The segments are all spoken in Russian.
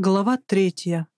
Глава третья.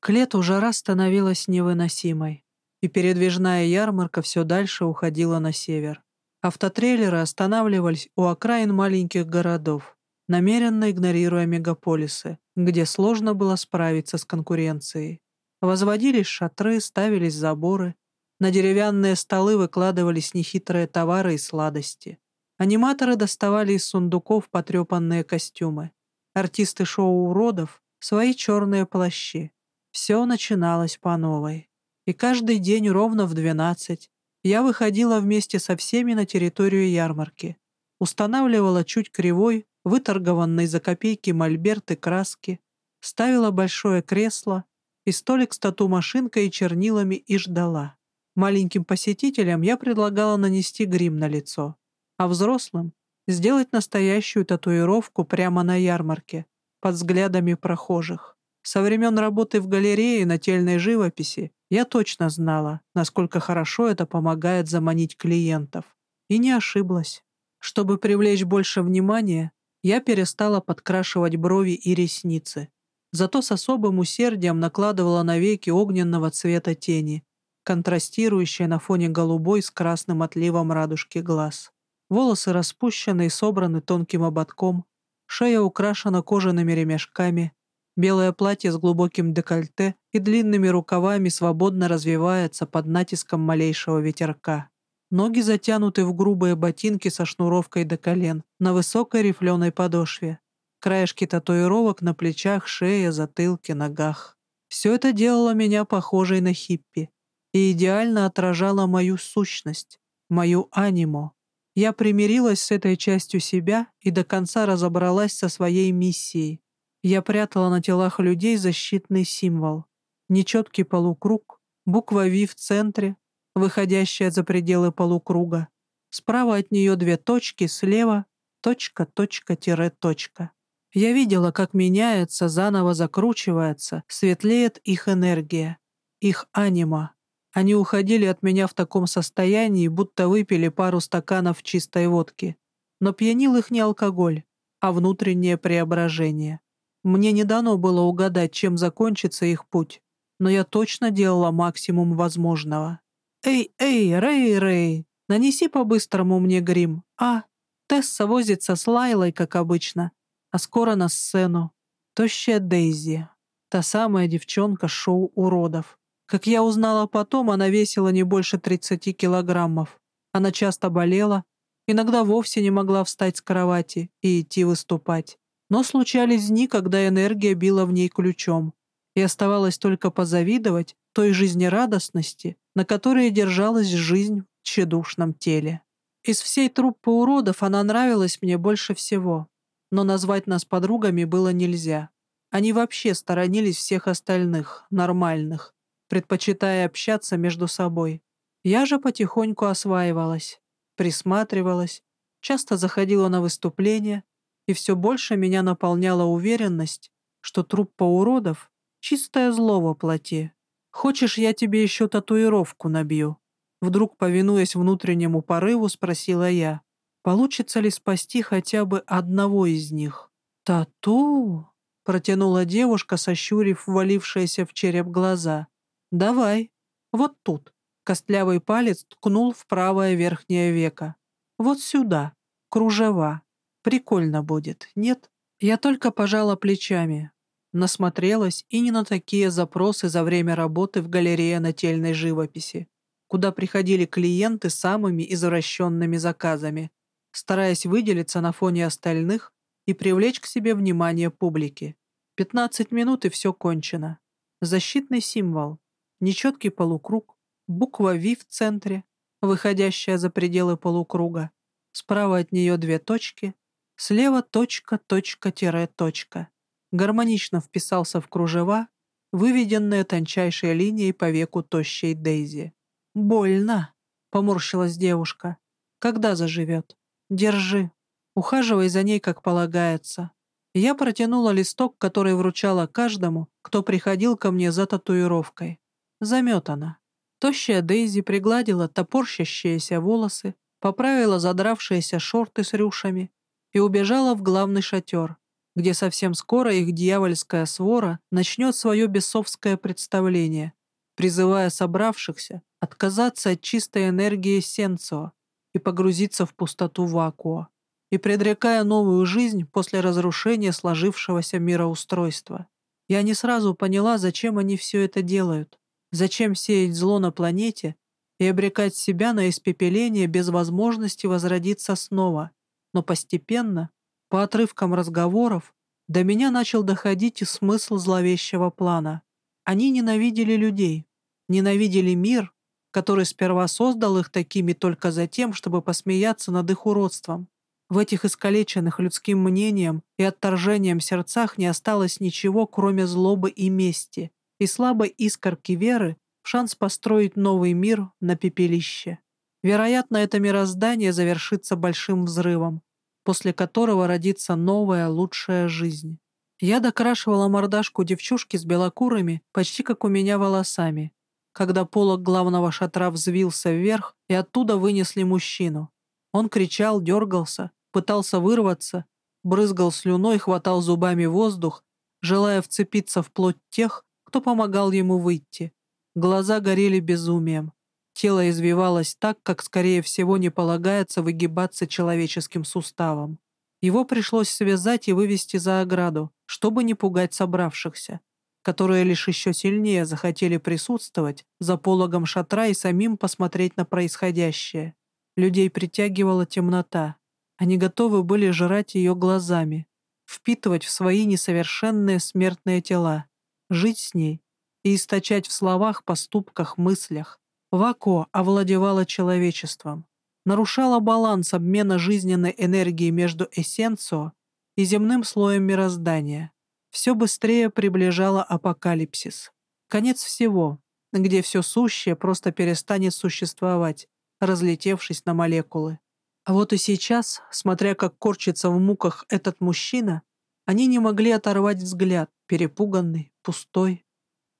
К лету жара становилась невыносимой, и передвижная ярмарка все дальше уходила на север. Автотрейлеры останавливались у окраин маленьких городов, намеренно игнорируя мегаполисы, где сложно было справиться с конкуренцией. Возводились шатры, ставились заборы, на деревянные столы выкладывались нехитрые товары и сладости. Аниматоры доставали из сундуков потрепанные костюмы. Артисты шоу уродов свои черные плащи. Все начиналось по новой. И каждый день ровно в двенадцать я выходила вместе со всеми на территорию ярмарки, устанавливала чуть кривой, выторгованный за копейки мольберт краски, ставила большое кресло и столик с тату-машинкой и чернилами и ждала. Маленьким посетителям я предлагала нанести грим на лицо, а взрослым — сделать настоящую татуировку прямо на ярмарке, под взглядами прохожих. Со времен работы в галерее нательной живописи я точно знала, насколько хорошо это помогает заманить клиентов. И не ошиблась. Чтобы привлечь больше внимания, я перестала подкрашивать брови и ресницы. Зато с особым усердием накладывала на веки огненного цвета тени, контрастирующие на фоне голубой с красным отливом радужки глаз. Волосы распущены и собраны тонким ободком, Шея украшена кожаными ремешками, белое платье с глубоким декольте и длинными рукавами свободно развивается под натиском малейшего ветерка. Ноги затянуты в грубые ботинки со шнуровкой до колен, на высокой рифленой подошве. Краешки татуировок на плечах, шее, затылке, ногах. Все это делало меня похожей на хиппи и идеально отражало мою сущность, мою анимо. Я примирилась с этой частью себя и до конца разобралась со своей миссией. Я прятала на телах людей защитный символ. Нечеткий полукруг, буква «Ви» в центре, выходящая за пределы полукруга. Справа от нее две точки, слева — точка, точка, тире, точка. Я видела, как меняется, заново закручивается, светлеет их энергия, их анима. Они уходили от меня в таком состоянии, будто выпили пару стаканов чистой водки. Но пьянил их не алкоголь, а внутреннее преображение. Мне не дано было угадать, чем закончится их путь, но я точно делала максимум возможного. «Эй, эй, Рэй, Рэй, нанеси по-быстрому мне грим. А, Тесса возится с Лайлой, как обычно, а скоро на сцену. Тощая Дейзи, та самая девчонка шоу уродов. Как я узнала потом, она весила не больше 30 килограммов. Она часто болела, иногда вовсе не могла встать с кровати и идти выступать. Но случались дни, когда энергия била в ней ключом, и оставалось только позавидовать той жизнерадостности, на которой держалась жизнь в тщедушном теле. Из всей труппы уродов она нравилась мне больше всего, но назвать нас подругами было нельзя. Они вообще сторонились всех остальных, нормальных, предпочитая общаться между собой. Я же потихоньку осваивалась, присматривалась, часто заходила на выступления, и все больше меня наполняла уверенность, что труппа уродов — чистое зло во плоти. «Хочешь, я тебе еще татуировку набью?» Вдруг, повинуясь внутреннему порыву, спросила я, получится ли спасти хотя бы одного из них. «Тату?» — протянула девушка, сощурив ввалившиеся в череп глаза. «Давай. Вот тут». Костлявый палец ткнул в правое верхнее веко. «Вот сюда. Кружева. Прикольно будет, нет?» Я только пожала плечами. Насмотрелась и не на такие запросы за время работы в галерее нательной живописи, куда приходили клиенты самыми извращенными заказами, стараясь выделиться на фоне остальных и привлечь к себе внимание публики. Пятнадцать минут и все кончено. Защитный символ нечеткий полукруг, буква «Ви» в центре, выходящая за пределы полукруга, справа от нее две точки, слева точка, точка, тире, точка. Гармонично вписался в кружева, выведенные тончайшей линией по веку тощей Дейзи. «Больно», — поморщилась девушка. «Когда заживет? Держи. Ухаживай за ней, как полагается». Я протянула листок, который вручала каждому, кто приходил ко мне за татуировкой заметана. Тощая Дейзи пригладила топорщащиеся волосы, поправила задравшиеся шорты с рюшами и убежала в главный шатер, где совсем скоро их дьявольская свора начнет свое бесовское представление, призывая собравшихся отказаться от чистой энергии Сенцио и погрузиться в пустоту вакууа, и предрекая новую жизнь после разрушения сложившегося мироустройства. Я не сразу поняла, зачем они все это делают, зачем сеять зло на планете и обрекать себя на испепеление без возможности возродиться снова, но постепенно, по отрывкам разговоров, до меня начал доходить и смысл зловещего плана. Они ненавидели людей, ненавидели мир, который сперва создал их такими только за тем, чтобы посмеяться над их уродством. В этих искалеченных людским мнением и отторжением сердцах не осталось ничего, кроме злобы и мести, и слабой искорки веры в шанс построить новый мир на пепелище. Вероятно, это мироздание завершится большим взрывом, после которого родится новая, лучшая жизнь. Я докрашивала мордашку девчушки с белокурыми, почти как у меня волосами, когда полог главного шатра взвился вверх, и оттуда вынесли мужчину. Он кричал, дергался, пытался вырваться, брызгал слюной, хватал зубами воздух, желая вцепиться в плоть тех, кто помогал ему выйти. Глаза горели безумием. Тело извивалось так, как, скорее всего, не полагается выгибаться человеческим суставом. Его пришлось связать и вывести за ограду, чтобы не пугать собравшихся, которые лишь еще сильнее захотели присутствовать за пологом шатра и самим посмотреть на происходящее. Людей притягивала темнота, они готовы были жрать ее глазами, впитывать в свои несовершенные смертные тела, жить с ней и источать в словах, поступках, мыслях. Вако овладевала человечеством, нарушала баланс обмена жизненной энергии между эссенцио и земным слоем мироздания. Все быстрее приближало апокалипсис. Конец всего, где все сущее просто перестанет существовать, разлетевшись на молекулы. А вот и сейчас, смотря как корчится в муках этот мужчина, они не могли оторвать взгляд, перепуганный, пустой.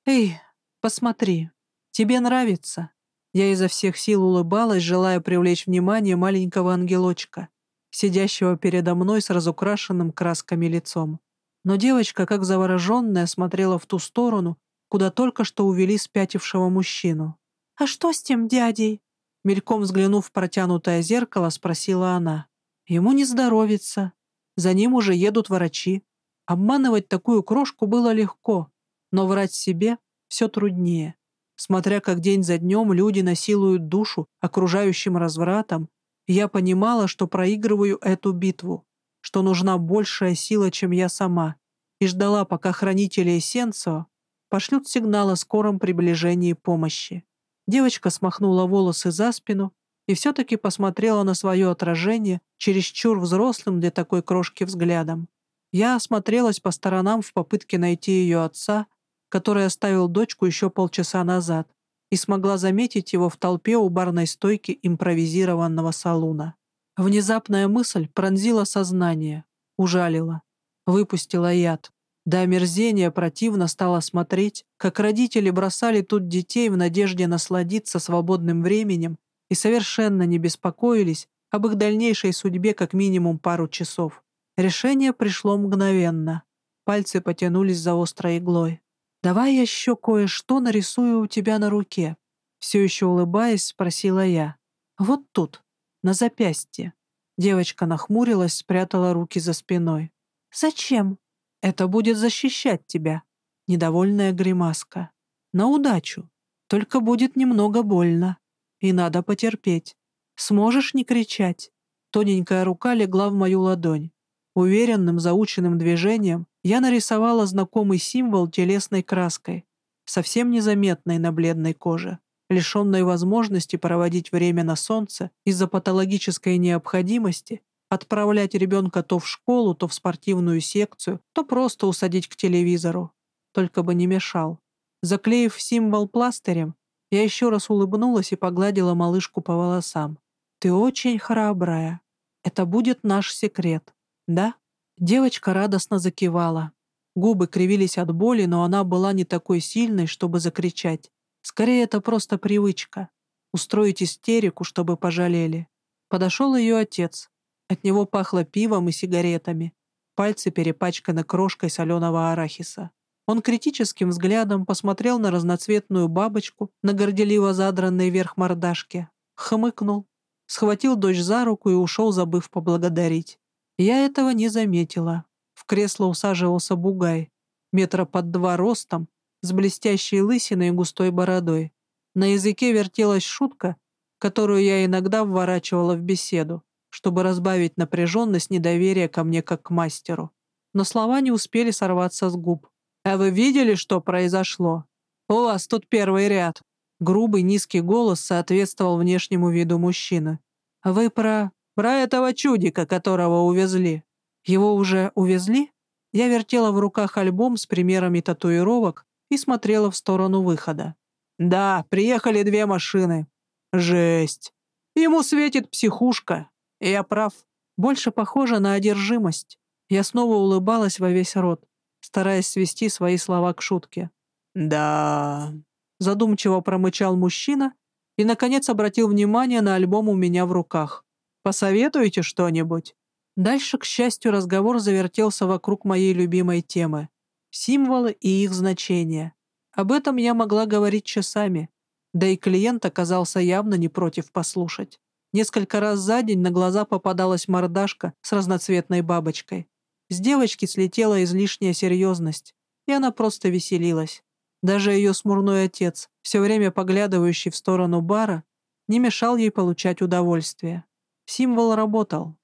«Эй, посмотри, тебе нравится?» Я изо всех сил улыбалась, желая привлечь внимание маленького ангелочка, сидящего передо мной с разукрашенным красками лицом. Но девочка, как завороженная, смотрела в ту сторону, куда только что увели спятившего мужчину. «А что с тем дядей?» Мельком взглянув в протянутое зеркало, спросила она. Ему не здоровится. За ним уже едут врачи. Обманывать такую крошку было легко, но врать себе все труднее. Смотря как день за днем люди насилуют душу окружающим развратом, я понимала, что проигрываю эту битву, что нужна большая сила, чем я сама, и ждала, пока хранители Эссенцио пошлют сигнал о скором приближении помощи. Девочка смахнула волосы за спину и все-таки посмотрела на свое отражение чересчур взрослым для такой крошки взглядом. Я осмотрелась по сторонам в попытке найти ее отца, который оставил дочку еще полчаса назад, и смогла заметить его в толпе у барной стойки импровизированного салуна. Внезапная мысль пронзила сознание, ужалила, выпустила яд. До омерзения противно стало смотреть, как родители бросали тут детей в надежде насладиться свободным временем и совершенно не беспокоились об их дальнейшей судьбе как минимум пару часов. Решение пришло мгновенно. Пальцы потянулись за острой иглой. «Давай я еще кое-что нарисую у тебя на руке», все еще улыбаясь, спросила я. «Вот тут, на запястье». Девочка нахмурилась, спрятала руки за спиной. «Зачем?» Это будет защищать тебя. Недовольная гримаска. На удачу. Только будет немного больно. И надо потерпеть. Сможешь не кричать? Тоненькая рука легла в мою ладонь. Уверенным, заученным движением я нарисовала знакомый символ телесной краской, совсем незаметной на бледной коже, лишенной возможности проводить время на солнце из-за патологической необходимости Отправлять ребенка то в школу, то в спортивную секцию, то просто усадить к телевизору. Только бы не мешал. Заклеив символ пластырем, я еще раз улыбнулась и погладила малышку по волосам. «Ты очень храбрая. Это будет наш секрет, да?» Девочка радостно закивала. Губы кривились от боли, но она была не такой сильной, чтобы закричать. Скорее, это просто привычка. Устроить истерику, чтобы пожалели. Подошел ее отец. От него пахло пивом и сигаретами. пальцы перепачканы крошкой соленого арахиса. Он критическим взглядом посмотрел на разноцветную бабочку на горделиво задранной вверх мордашке, хмыкнул, схватил дочь за руку и ушел, забыв поблагодарить. Я этого не заметила. В кресло усаживался бугай, метра под два ростом, с блестящей лысиной и густой бородой. На языке вертелась шутка, которую я иногда вворачивала в беседу, чтобы разбавить напряженность недоверия ко мне как к мастеру. Но слова не успели сорваться с губ. «А вы видели, что произошло? У вас тут первый ряд». Грубый низкий голос соответствовал внешнему виду мужчины. «Вы про... про этого чудика, которого увезли. Его уже увезли?» Я вертела в руках альбом с примерами татуировок и смотрела в сторону выхода. «Да, приехали две машины. Жесть. Ему светит психушка. Я прав. Больше похоже на одержимость». Я снова улыбалась во весь рот, стараясь свести свои слова к шутке. «Да...» — задумчиво промычал мужчина и, наконец, обратил внимание на альбом у меня в руках. «Посоветуете что-нибудь?» Дальше, к счастью, разговор завертелся вокруг моей любимой темы — символы и их значения. Об этом я могла говорить часами, да и клиент оказался явно не против послушать. Несколько раз за день на глаза попадалась мордашка с разноцветной бабочкой. С девочки слетела излишняя серьезность, и она просто веселилась. Даже ее смурной отец, все время поглядывающий в сторону бара, не мешал ей получать удовольствие. Символ работал.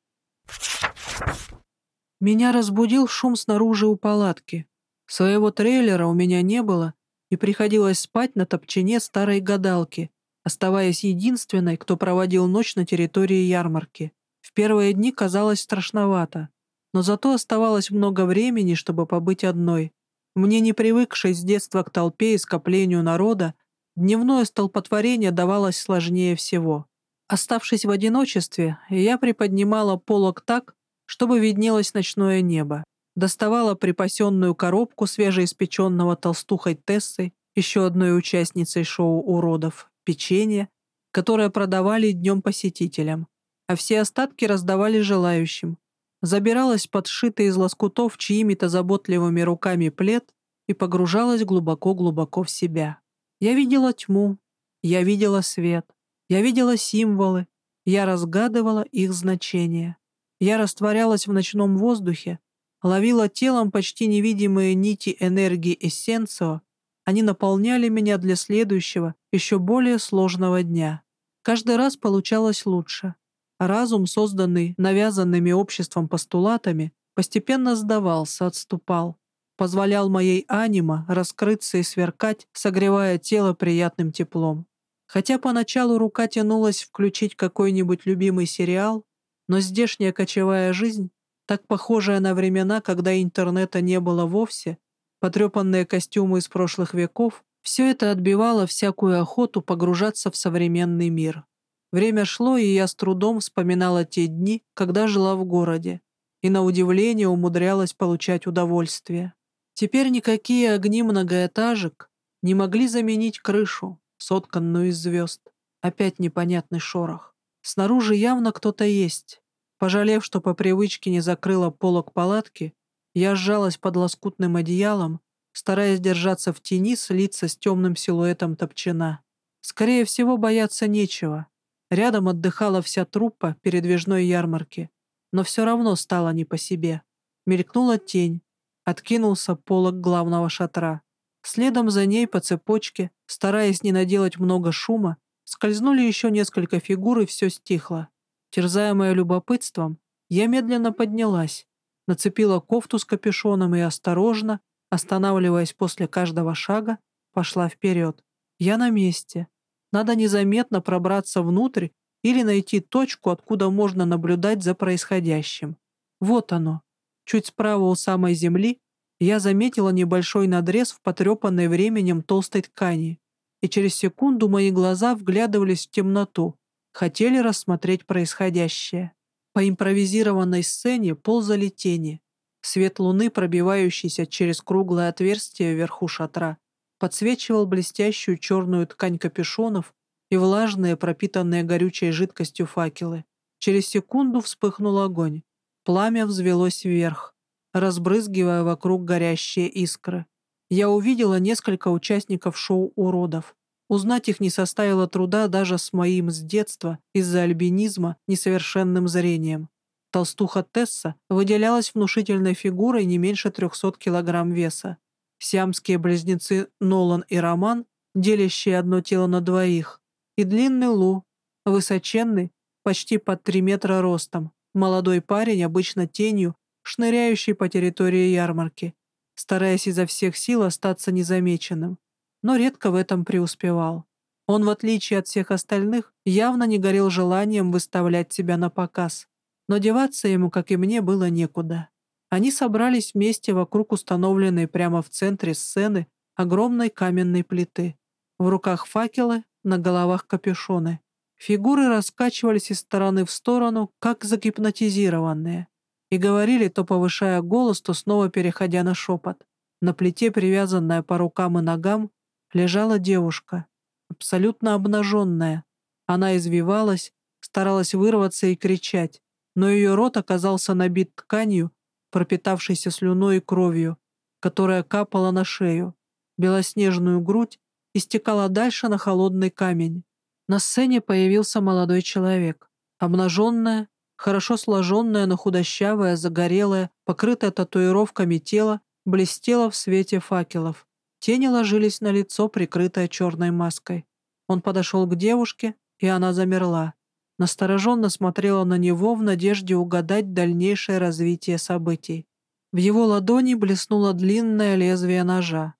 Меня разбудил шум снаружи у палатки. Своего трейлера у меня не было, и приходилось спать на топчине старой гадалки, оставаясь единственной, кто проводил ночь на территории ярмарки. В первые дни казалось страшновато, но зато оставалось много времени, чтобы побыть одной. Мне, не привыкшей с детства к толпе и скоплению народа, дневное столпотворение давалось сложнее всего. Оставшись в одиночестве, я приподнимала полог так, чтобы виднелось ночное небо. Доставала припасенную коробку свежеиспеченного толстухой Тессой, еще одной участницей шоу уродов, печенье, которое продавали днем посетителям, а все остатки раздавали желающим. Забиралась под сшитый из лоскутов чьими-то заботливыми руками плед и погружалась глубоко-глубоко в себя. Я видела тьму, я видела свет, я видела символы, я разгадывала их значение. Я растворялась в ночном воздухе, ловила телом почти невидимые нити энергии эссенцио, они наполняли меня для следующего, еще более сложного дня. Каждый раз получалось лучше. Разум, созданный навязанными обществом постулатами, постепенно сдавался, отступал, позволял моей анима раскрыться и сверкать, согревая тело приятным теплом. Хотя поначалу рука тянулась включить какой-нибудь любимый сериал, но здешняя кочевая жизнь, так похожая на времена, когда интернета не было вовсе, потрепанные костюмы из прошлых веков, все это отбивало всякую охоту погружаться в современный мир. Время шло, и я с трудом вспоминала те дни, когда жила в городе, и на удивление умудрялась получать удовольствие. Теперь никакие огни многоэтажек не могли заменить крышу, сотканную из звезд. Опять непонятный шорох. Снаружи явно кто-то есть. Пожалев, что по привычке не закрыла полок палатки, я сжалась под лоскутным одеялом, стараясь держаться в тени, слиться с темным силуэтом топчина. Скорее всего, бояться нечего. Рядом отдыхала вся труппа передвижной ярмарки, но все равно стало не по себе. Мелькнула тень, откинулся полог главного шатра. Следом за ней по цепочке, стараясь не наделать много шума, скользнули еще несколько фигур, и все стихло. Терзаемая любопытством, я медленно поднялась, нацепила кофту с капюшоном и осторожно, останавливаясь после каждого шага, пошла вперед. Я на месте. Надо незаметно пробраться внутрь или найти точку, откуда можно наблюдать за происходящим. Вот оно. Чуть справа у самой земли я заметила небольшой надрез в потрепанной временем толстой ткани, и через секунду мои глаза вглядывались в темноту, хотели рассмотреть происходящее. По импровизированной сцене ползали тени. Свет луны, пробивающийся через круглое отверстие вверху шатра, подсвечивал блестящую черную ткань капюшонов и влажные, пропитанные горючей жидкостью факелы. Через секунду вспыхнул огонь. Пламя взвелось вверх разбрызгивая вокруг горящие искры. Я увидела несколько участников шоу уродов. Узнать их не составило труда даже с моим с детства из-за альбинизма несовершенным зрением. Толстуха Тесса выделялась внушительной фигурой не меньше 300 килограмм веса. Сиамские близнецы Нолан и Роман, делящие одно тело на двоих, и длинный Лу, высоченный, почти под 3 метра ростом, молодой парень, обычно тенью, шныряющий по территории ярмарки, стараясь изо всех сил остаться незамеченным, но редко в этом преуспевал. Он, в отличие от всех остальных, явно не горел желанием выставлять себя на показ. Но деваться ему, как и мне, было некуда. Они собрались вместе вокруг установленной прямо в центре сцены огромной каменной плиты. В руках факелы, на головах капюшоны. Фигуры раскачивались из стороны в сторону, как загипнотизированные и говорили, то повышая голос, то снова переходя на шепот. На плите, привязанная по рукам и ногам, лежала девушка, абсолютно обнаженная. Она извивалась, старалась вырваться и кричать, но ее рот оказался набит тканью, пропитавшейся слюной и кровью, которая капала на шею. Белоснежную грудь истекала дальше на холодный камень. На сцене появился молодой человек. Обнаженная, Хорошо сложенное, но худощавое, загорелое, покрытое татуировками тело, блестело в свете факелов. Тени ложились на лицо, прикрытое черной маской. Он подошел к девушке, и она замерла. Настороженно смотрела на него в надежде угадать дальнейшее развитие событий. В его ладони блеснуло длинное лезвие ножа.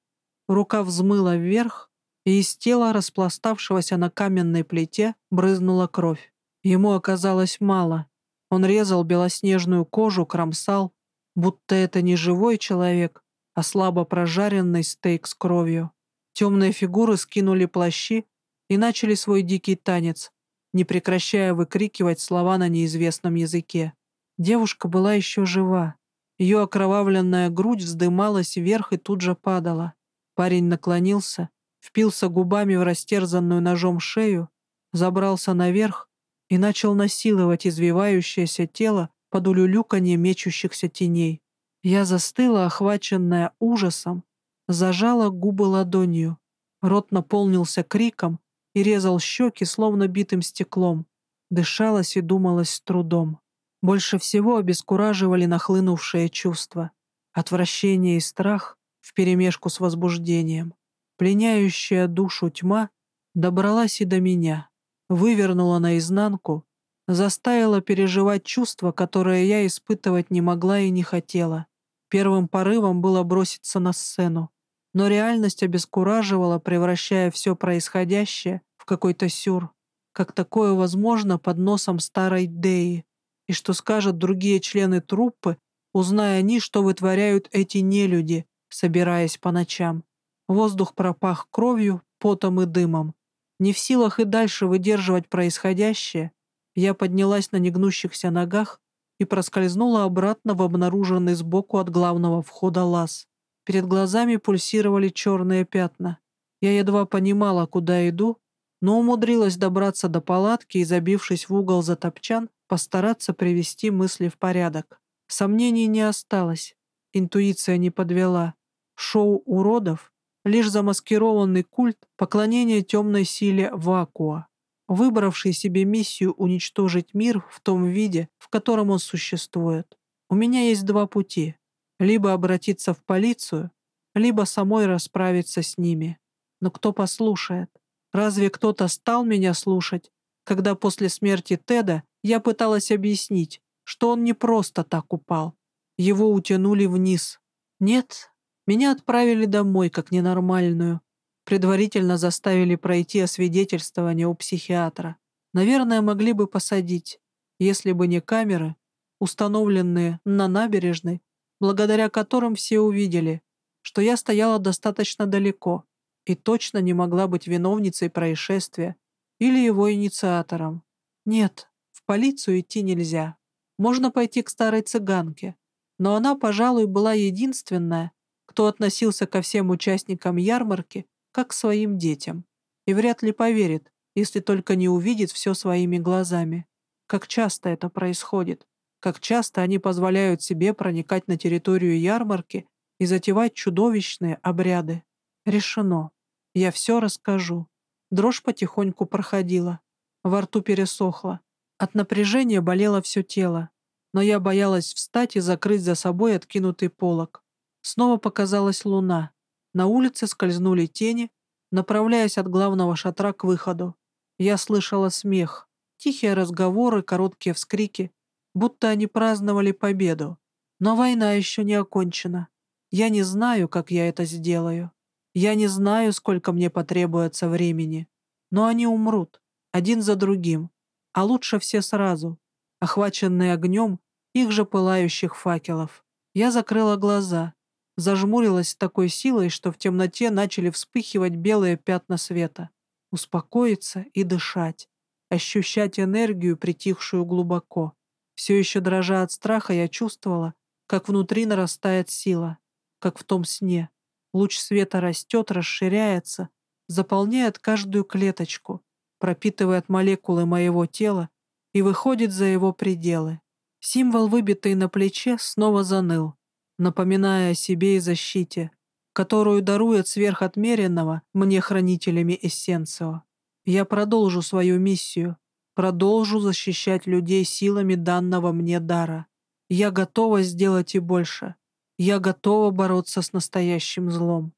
Рука взмыла вверх, и из тела, распластавшегося на каменной плите, брызнула кровь. Ему оказалось мало. Он резал белоснежную кожу, кромсал, будто это не живой человек, а слабо прожаренный стейк с кровью. Темные фигуры скинули плащи и начали свой дикий танец, не прекращая выкрикивать слова на неизвестном языке. Девушка была еще жива. Ее окровавленная грудь вздымалась вверх и тут же падала. Парень наклонился, впился губами в растерзанную ножом шею, забрался наверх и начал насиловать извивающееся тело под улюлюканье мечущихся теней. Я застыла, охваченная ужасом, зажала губы ладонью. Рот наполнился криком и резал щеки, словно битым стеклом. Дышалось и думалось с трудом. Больше всего обескураживали нахлынувшие чувства. Отвращение и страх вперемешку с возбуждением. Пленяющая душу тьма добралась и до меня вывернула наизнанку, заставила переживать чувства, которые я испытывать не могла и не хотела. Первым порывом было броситься на сцену, но реальность обескураживала, превращая все происходящее в какой-то сюр. Как такое возможно под носом старой Деи? И что скажут другие члены труппы, узная они, что вытворяют эти нелюди, собираясь по ночам? Воздух пропах кровью, потом и дымом. Не в силах и дальше выдерживать происходящее, я поднялась на негнущихся ногах и проскользнула обратно в обнаруженный сбоку от главного входа лаз. Перед глазами пульсировали черные пятна. Я едва понимала, куда иду, но умудрилась добраться до палатки и, забившись в угол за топчан, постараться привести мысли в порядок. Сомнений не осталось. Интуиция не подвела. Шоу уродов лишь замаскированный культ поклонения темной силе Вакуа, выбравший себе миссию уничтожить мир в том виде, в котором он существует. У меня есть два пути. Либо обратиться в полицию, либо самой расправиться с ними. Но кто послушает? Разве кто-то стал меня слушать, когда после смерти Теда я пыталась объяснить, что он не просто так упал. Его утянули вниз. Нет, меня отправили домой как ненормальную. Предварительно заставили пройти освидетельствование у психиатра. Наверное, могли бы посадить, если бы не камеры, установленные на набережной, благодаря которым все увидели, что я стояла достаточно далеко и точно не могла быть виновницей происшествия или его инициатором. Нет, в полицию идти нельзя. Можно пойти к старой цыганке, но она, пожалуй, была единственная, кто относился ко всем участникам ярмарки как к своим детям, и вряд ли поверит, если только не увидит все своими глазами. Как часто это происходит, как часто они позволяют себе проникать на территорию ярмарки и затевать чудовищные обряды. Решено. Я все расскажу. Дрожь потихоньку проходила. Во рту пересохло. От напряжения болело все тело. Но я боялась встать и закрыть за собой откинутый полог. Снова показалась луна. На улице скользнули тени, направляясь от главного шатра к выходу. Я слышала смех, тихие разговоры, короткие вскрики, будто они праздновали победу. Но война еще не окончена. Я не знаю, как я это сделаю. Я не знаю, сколько мне потребуется времени. Но они умрут, один за другим, а лучше все сразу, охваченные огнем их же пылающих факелов. Я закрыла глаза, зажмурилась с такой силой, что в темноте начали вспыхивать белые пятна света. Успокоиться и дышать, ощущать энергию, притихшую глубоко. Все еще дрожа от страха, я чувствовала, как внутри нарастает сила, как в том сне. Луч света растет, расширяется, заполняет каждую клеточку, пропитывает молекулы моего тела и выходит за его пределы. Символ, выбитый на плече, снова заныл, напоминая о себе и защите, которую дарует сверхотмеренного мне хранителями Эссенцио. Я продолжу свою миссию, Продолжу защищать людей силами данного мне дара. Я готова сделать и больше. Я готова бороться с настоящим злом.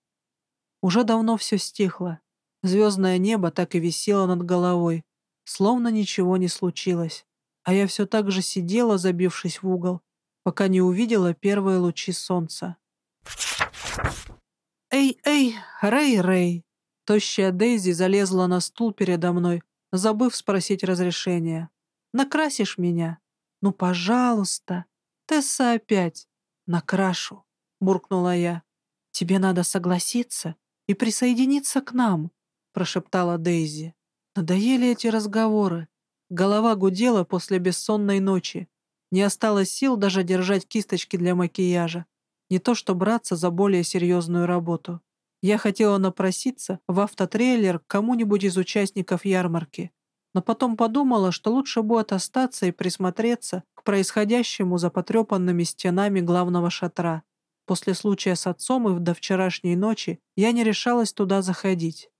Уже давно все стихло. Звездное небо так и висело над головой, словно ничего не случилось. А я все так же сидела, забившись в угол, пока не увидела первые лучи солнца. «Эй, эй, Рэй, Рэй!» Тощая Дейзи залезла на стул передо мной, забыв спросить разрешения. «Накрасишь меня?» «Ну, пожалуйста!» «Тесса опять!» «Накрашу!» — буркнула я. «Тебе надо согласиться и присоединиться к нам», — прошептала Дейзи. Надоели эти разговоры. Голова гудела после бессонной ночи. Не осталось сил даже держать кисточки для макияжа. Не то что браться за более серьезную работу. Я хотела напроситься в автотрейлер к кому-нибудь из участников ярмарки, но потом подумала, что лучше будет остаться и присмотреться к происходящему за потрепанными стенами главного шатра. После случая с отцом и до вчерашней ночи я не решалась туда заходить.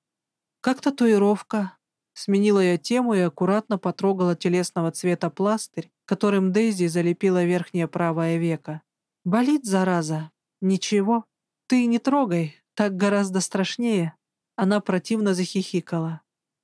«Как татуировка?» Сменила я тему и аккуратно потрогала телесного цвета пластырь, которым Дейзи залепила верхнее правое веко. «Болит, зараза?» «Ничего. Ты не трогай, так гораздо страшнее. Она противно захихикала.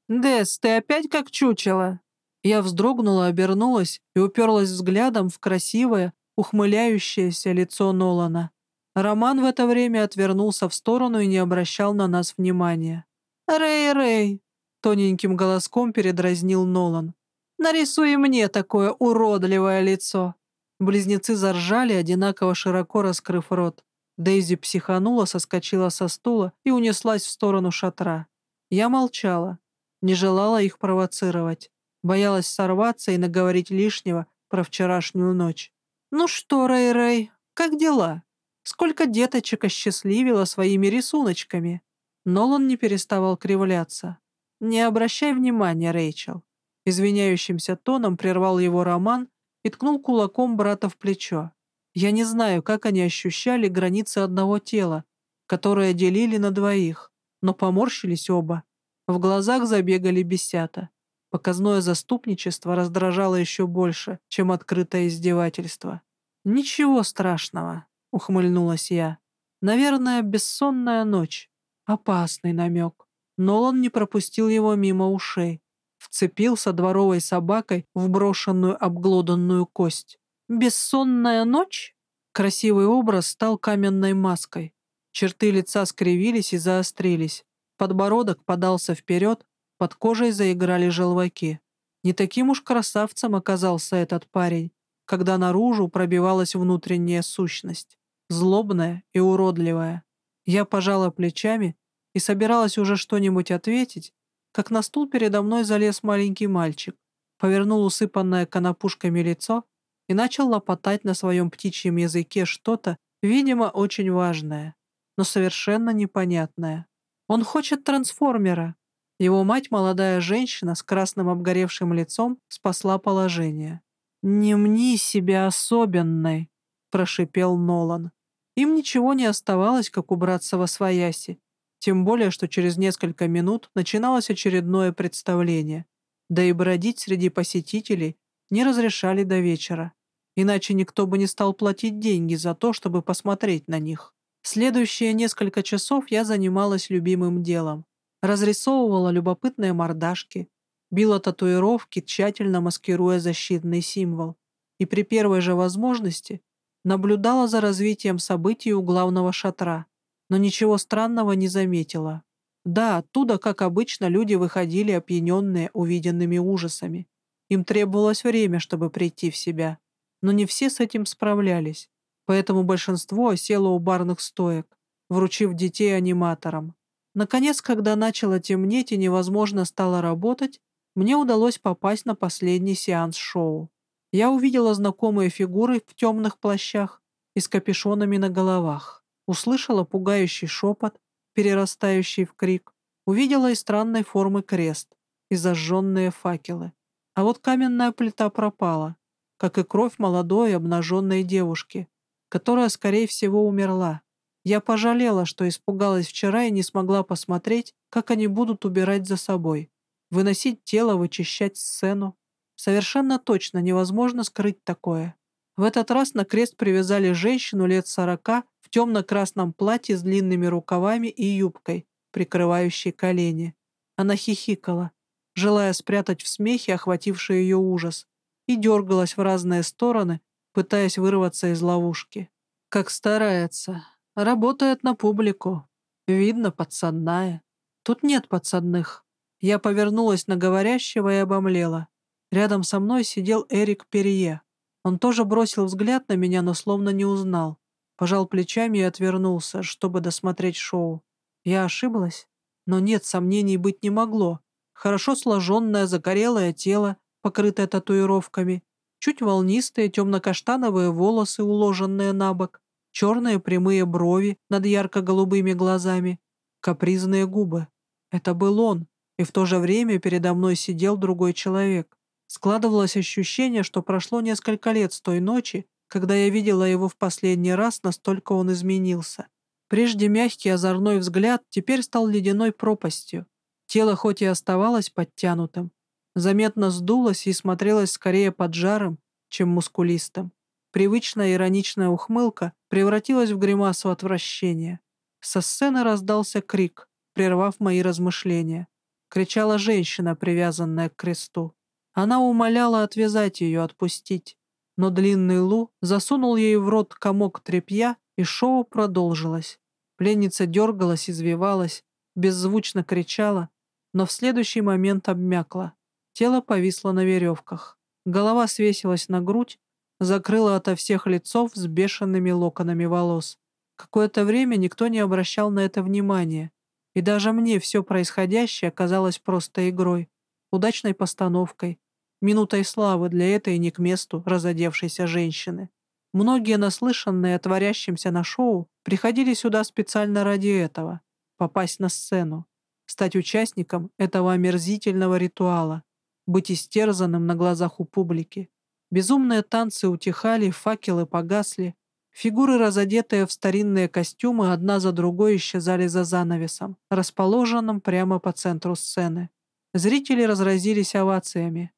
«Дес, ты опять как чучело?» Я вздрогнула, обернулась и уперлась взглядом в красивое, ухмыляющееся лицо Нолана. Роман в это время отвернулся в сторону и не обращал на нас внимания. «Рэй, Рэй!» — тоненьким голоском передразнил Нолан. «Нарисуй мне такое уродливое лицо!» Близнецы заржали, одинаково широко раскрыв рот. Дейзи психанула, соскочила со стула и унеслась в сторону шатра. Я молчала, не желала их провоцировать, боялась сорваться и наговорить лишнего про вчерашнюю ночь. «Ну что, Рэй-Рэй, как дела? Сколько деточек осчастливила своими рисуночками?» Нолан не переставал кривляться. «Не обращай внимания, Рэйчел». Извиняющимся тоном прервал его роман и ткнул кулаком брата в плечо. Я не знаю, как они ощущали границы одного тела, которое делили на двоих, но поморщились оба. В глазах забегали бесята. Показное заступничество раздражало еще больше, чем открытое издевательство. «Ничего страшного», — ухмыльнулась я. «Наверное, бессонная ночь. Опасный намек». Нолан не пропустил его мимо ушей. Вцепился дворовой собакой в брошенную обглоданную кость. Бессонная ночь? Красивый образ стал каменной маской. Черты лица скривились и заострились. Подбородок подался вперед, под кожей заиграли желваки. Не таким уж красавцем оказался этот парень, когда наружу пробивалась внутренняя сущность, злобная и уродливая. Я пожала плечами и собиралась уже что-нибудь ответить, как на стул передо мной залез маленький мальчик, повернул усыпанное конопушками лицо и начал лопотать на своем птичьем языке что-то, видимо, очень важное, но совершенно непонятное. Он хочет трансформера. Его мать, молодая женщина с красным обгоревшим лицом, спасла положение. «Не мни себя особенной», — прошипел Нолан. Им ничего не оставалось, как убраться во свояси. Тем более, что через несколько минут начиналось очередное представление. Да и бродить среди посетителей не разрешали до вечера. Иначе никто бы не стал платить деньги за то, чтобы посмотреть на них. Следующие несколько часов я занималась любимым делом. Разрисовывала любопытные мордашки, била татуировки, тщательно маскируя защитный символ. И при первой же возможности наблюдала за развитием событий у главного шатра, но ничего странного не заметила. Да, оттуда, как обычно, люди выходили опьяненные увиденными ужасами. Им требовалось время, чтобы прийти в себя. Но не все с этим справлялись, поэтому большинство осело у барных стоек, вручив детей аниматорам. Наконец, когда начало темнеть и невозможно стало работать, мне удалось попасть на последний сеанс шоу. Я увидела знакомые фигуры в темных плащах и с капюшонами на головах. Услышала пугающий шепот, перерастающий в крик. Увидела и странной формы крест, и зажженные факелы. А вот каменная плита пропала, как и кровь молодой обнаженной девушки, которая, скорее всего, умерла. Я пожалела, что испугалась вчера и не смогла посмотреть, как они будут убирать за собой. Выносить тело, вычищать сцену. Совершенно точно невозможно скрыть такое. В этот раз на крест привязали женщину лет сорока темно-красном платье с длинными рукавами и юбкой, прикрывающей колени. Она хихикала, желая спрятать в смехе охвативший ее ужас, и дергалась в разные стороны, пытаясь вырваться из ловушки. Как старается. Работает на публику. Видно, подсадная. Тут нет подсадных. Я повернулась на говорящего и обомлела. Рядом со мной сидел Эрик Перье. Он тоже бросил взгляд на меня, но словно не узнал. Пожал плечами и отвернулся, чтобы досмотреть шоу. Я ошиблась? Но нет, сомнений быть не могло. Хорошо сложенное, загорелое тело, покрытое татуировками, чуть волнистые темно-каштановые волосы, уложенные на бок, черные прямые брови над ярко-голубыми глазами, капризные губы. Это был он, и в то же время передо мной сидел другой человек. Складывалось ощущение, что прошло несколько лет с той ночи, когда я видела его в последний раз, настолько он изменился. Прежде мягкий озорной взгляд теперь стал ледяной пропастью. Тело хоть и оставалось подтянутым, заметно сдулось и смотрелось скорее поджаром, чем мускулистым. Привычная ироничная ухмылка превратилась в гримасу отвращения. Со сцены раздался крик, прервав мои размышления кричала женщина, привязанная к кресту. Она умоляла отвязать ее, отпустить. Но длинный Лу засунул ей в рот комок тряпья, и шоу продолжилось. Пленница дергалась, извивалась, беззвучно кричала, но в следующий момент обмякла. Тело повисло на веревках. Голова свесилась на грудь, закрыла ото всех лицов с бешеными локонами волос. Какое-то время никто не обращал на это внимания, и даже мне все происходящее казалось просто игрой, удачной постановкой, минутой славы для этой не к месту разодевшейся женщины. Многие наслышанные о творящемся на шоу приходили сюда специально ради этого — попасть на сцену, стать участником этого омерзительного ритуала, быть истерзанным на глазах у публики. Безумные танцы утихали, факелы погасли, Фигуры, разодетые в старинные костюмы, одна за другой исчезали за занавесом, расположенным прямо по центру сцены. Зрители разразились овациями.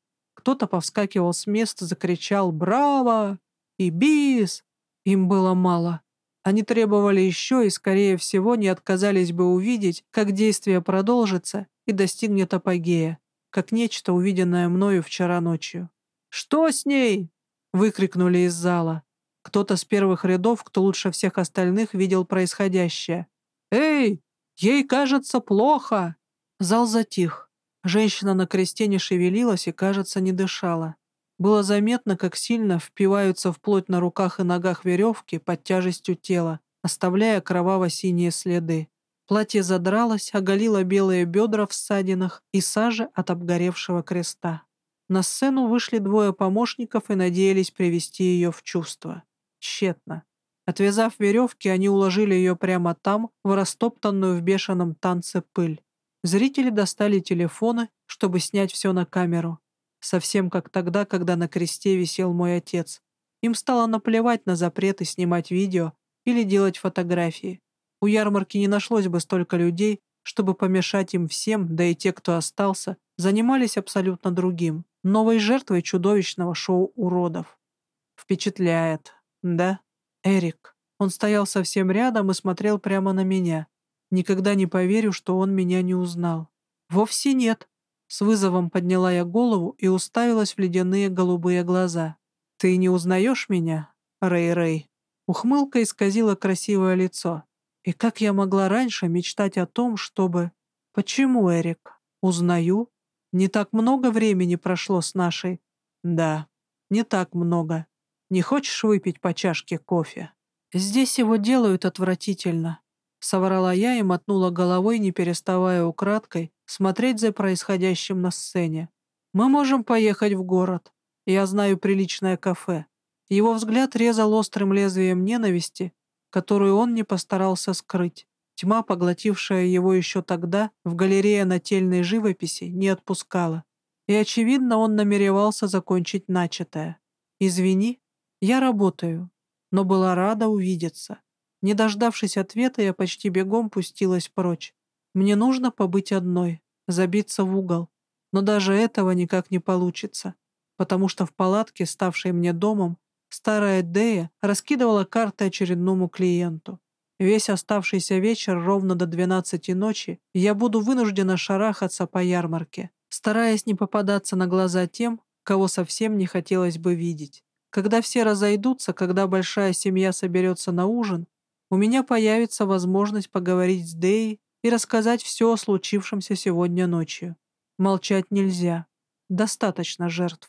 Кто-то повскакивал с места, закричал «Браво!» и «Бис!». Им было мало. Они требовали еще и, скорее всего, не отказались бы увидеть, как действие продолжится и достигнет апогея, как нечто, увиденное мною вчера ночью. «Что с ней?» — выкрикнули из зала. Кто-то с первых рядов, кто лучше всех остальных, видел происходящее. «Эй, ей кажется плохо!» Зал затих. Женщина на кресте не шевелилась и, кажется, не дышала. Было заметно, как сильно впиваются вплоть на руках и ногах веревки под тяжестью тела, оставляя кроваво-синие следы. Платье задралось, оголило белые бедра в ссадинах и саже от обгоревшего креста. На сцену вышли двое помощников и надеялись привести ее в чувство. Тщетно. Отвязав веревки, они уложили ее прямо там, в растоптанную в бешеном танце пыль. Зрители достали телефоны, чтобы снять все на камеру. Совсем как тогда, когда на кресте висел мой отец. Им стало наплевать на запреты снимать видео или делать фотографии. У ярмарки не нашлось бы столько людей, чтобы помешать им всем, да и те, кто остался, занимались абсолютно другим, новой жертвой чудовищного шоу уродов. Впечатляет, да? Эрик. Он стоял совсем рядом и смотрел прямо на меня. Никогда не поверю, что он меня не узнал. Вовсе нет. С вызовом подняла я голову и уставилась в ледяные голубые глаза. «Ты не узнаешь меня, Рэй-Рэй?» Ухмылка исказила красивое лицо. И как я могла раньше мечтать о том, чтобы... Почему, Эрик? Узнаю. Не так много времени прошло с нашей... Да, не так много. Не хочешь выпить по чашке кофе? Здесь его делают отвратительно. Соврала я и мотнула головой, не переставая украдкой, смотреть за происходящим на сцене. Мы можем поехать в город. Я знаю приличное кафе. Его взгляд резал острым лезвием ненависти, которую он не постарался скрыть. Тьма, поглотившая его еще тогда, в галерее нательной живописи, не отпускала. И, очевидно, он намеревался закончить начатое. «Извини, я работаю, но была рада увидеться». Не дождавшись ответа, я почти бегом пустилась прочь. Мне нужно побыть одной, забиться в угол. Но даже этого никак не получится, потому что в палатке, ставшей мне домом, Старая Дея раскидывала карты очередному клиенту. Весь оставшийся вечер ровно до 12 ночи я буду вынуждена шарахаться по ярмарке, стараясь не попадаться на глаза тем, кого совсем не хотелось бы видеть. Когда все разойдутся, когда большая семья соберется на ужин, у меня появится возможность поговорить с Деей и рассказать все о случившемся сегодня ночью. Молчать нельзя. Достаточно жертв.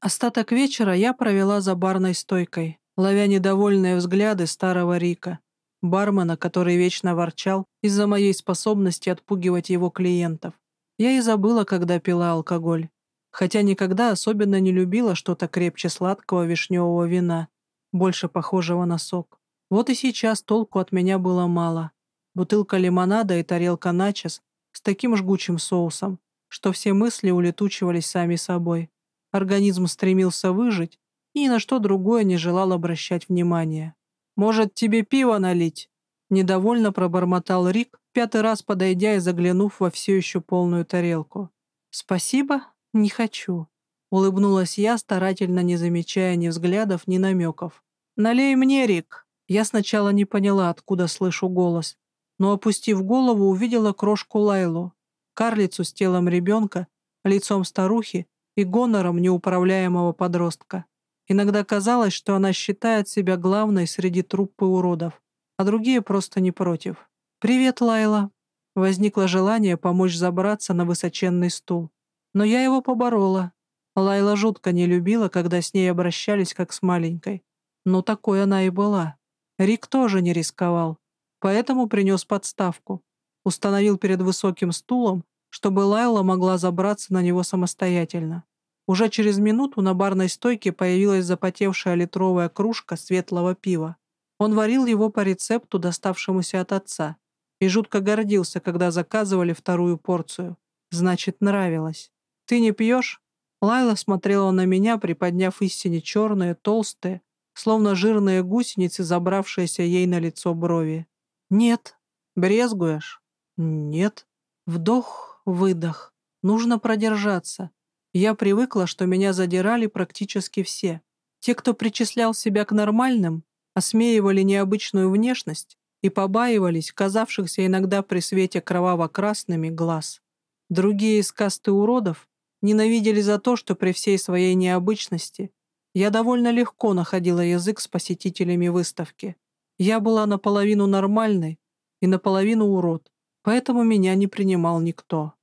Остаток вечера я провела за барной стойкой, ловя недовольные взгляды старого Рика, бармена, который вечно ворчал из-за моей способности отпугивать его клиентов. Я и забыла, когда пила алкоголь, хотя никогда особенно не любила что-то крепче сладкого вишневого вина, больше похожего на сок. Вот и сейчас толку от меня было мало. Бутылка лимонада и тарелка начос с таким жгучим соусом, что все мысли улетучивались сами собой. Организм стремился выжить и ни на что другое не желал обращать внимания. «Может, тебе пиво налить?» Недовольно пробормотал Рик, пятый раз подойдя и заглянув во все еще полную тарелку. «Спасибо, не хочу», — улыбнулась я, старательно не замечая ни взглядов, ни намеков. «Налей мне, Рик!» Я сначала не поняла, откуда слышу голос, но, опустив голову, увидела крошку Лайлу, карлицу с телом ребенка, лицом старухи и гонором неуправляемого подростка. Иногда казалось, что она считает себя главной среди труппы уродов, а другие просто не против. «Привет, Лайла!» Возникло желание помочь забраться на высоченный стул. Но я его поборола. Лайла жутко не любила, когда с ней обращались как с маленькой. Но такой она и была. Рик тоже не рисковал, поэтому принес подставку. Установил перед высоким стулом чтобы Лайла могла забраться на него самостоятельно. Уже через минуту на барной стойке появилась запотевшая литровая кружка светлого пива. Он варил его по рецепту, доставшемуся от отца, и жутко гордился, когда заказывали вторую порцию. Значит, нравилось. «Ты не пьешь?» Лайла смотрела на меня, приподняв истине черные, толстые, словно жирные гусеницы, забравшиеся ей на лицо брови. «Нет». «Брезгуешь?» «Нет». Вдох, выдох. Нужно продержаться. Я привыкла, что меня задирали практически все. Те, кто причислял себя к нормальным, осмеивали необычную внешность и побаивались казавшихся иногда при свете кроваво-красными глаз. Другие из касты уродов ненавидели за то, что при всей своей необычности я довольно легко находила язык с посетителями выставки. Я была наполовину нормальной и наполовину урод, поэтому меня не принимал никто.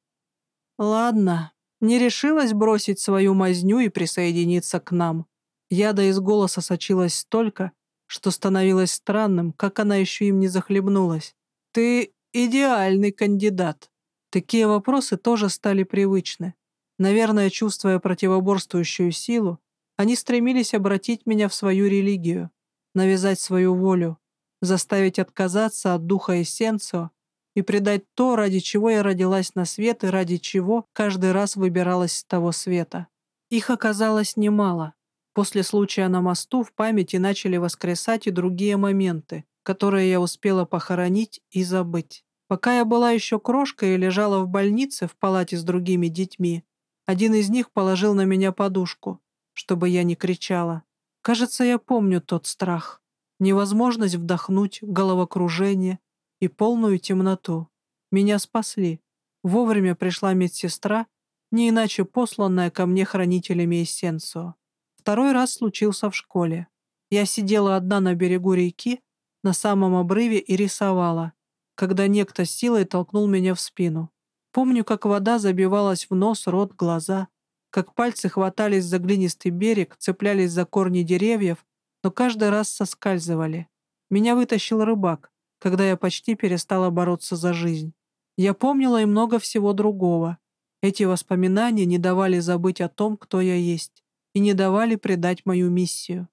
Ладно, не решилась бросить свою мазню и присоединиться к нам. Яда из голоса сочилась столько, что становилось странным, как она еще им не захлебнулась. «Ты идеальный кандидат». Такие вопросы тоже стали привычны. Наверное, чувствуя противоборствующую силу, они стремились обратить меня в свою религию, навязать свою волю, заставить отказаться от духа эссенцио и предать то, ради чего я родилась на свет и ради чего каждый раз выбиралась с того света. Их оказалось немало. После случая на мосту в памяти начали воскресать и другие моменты, которые я успела похоронить и забыть. Пока я была еще крошкой и лежала в больнице в палате с другими детьми, один из них положил на меня подушку, чтобы я не кричала. Кажется, я помню тот страх. Невозможность вдохнуть, головокружение и полную темноту. Меня спасли. Вовремя пришла медсестра, не иначе посланная ко мне хранителями эссенцио. Второй раз случился в школе. Я сидела одна на берегу реки, на самом обрыве и рисовала, когда некто силой толкнул меня в спину. Помню, как вода забивалась в нос, рот, глаза, как пальцы хватались за глинистый берег, цеплялись за корни деревьев, но каждый раз соскальзывали. Меня вытащил рыбак, когда я почти перестала бороться за жизнь. Я помнила и много всего другого. Эти воспоминания не давали забыть о том, кто я есть, и не давали предать мою миссию.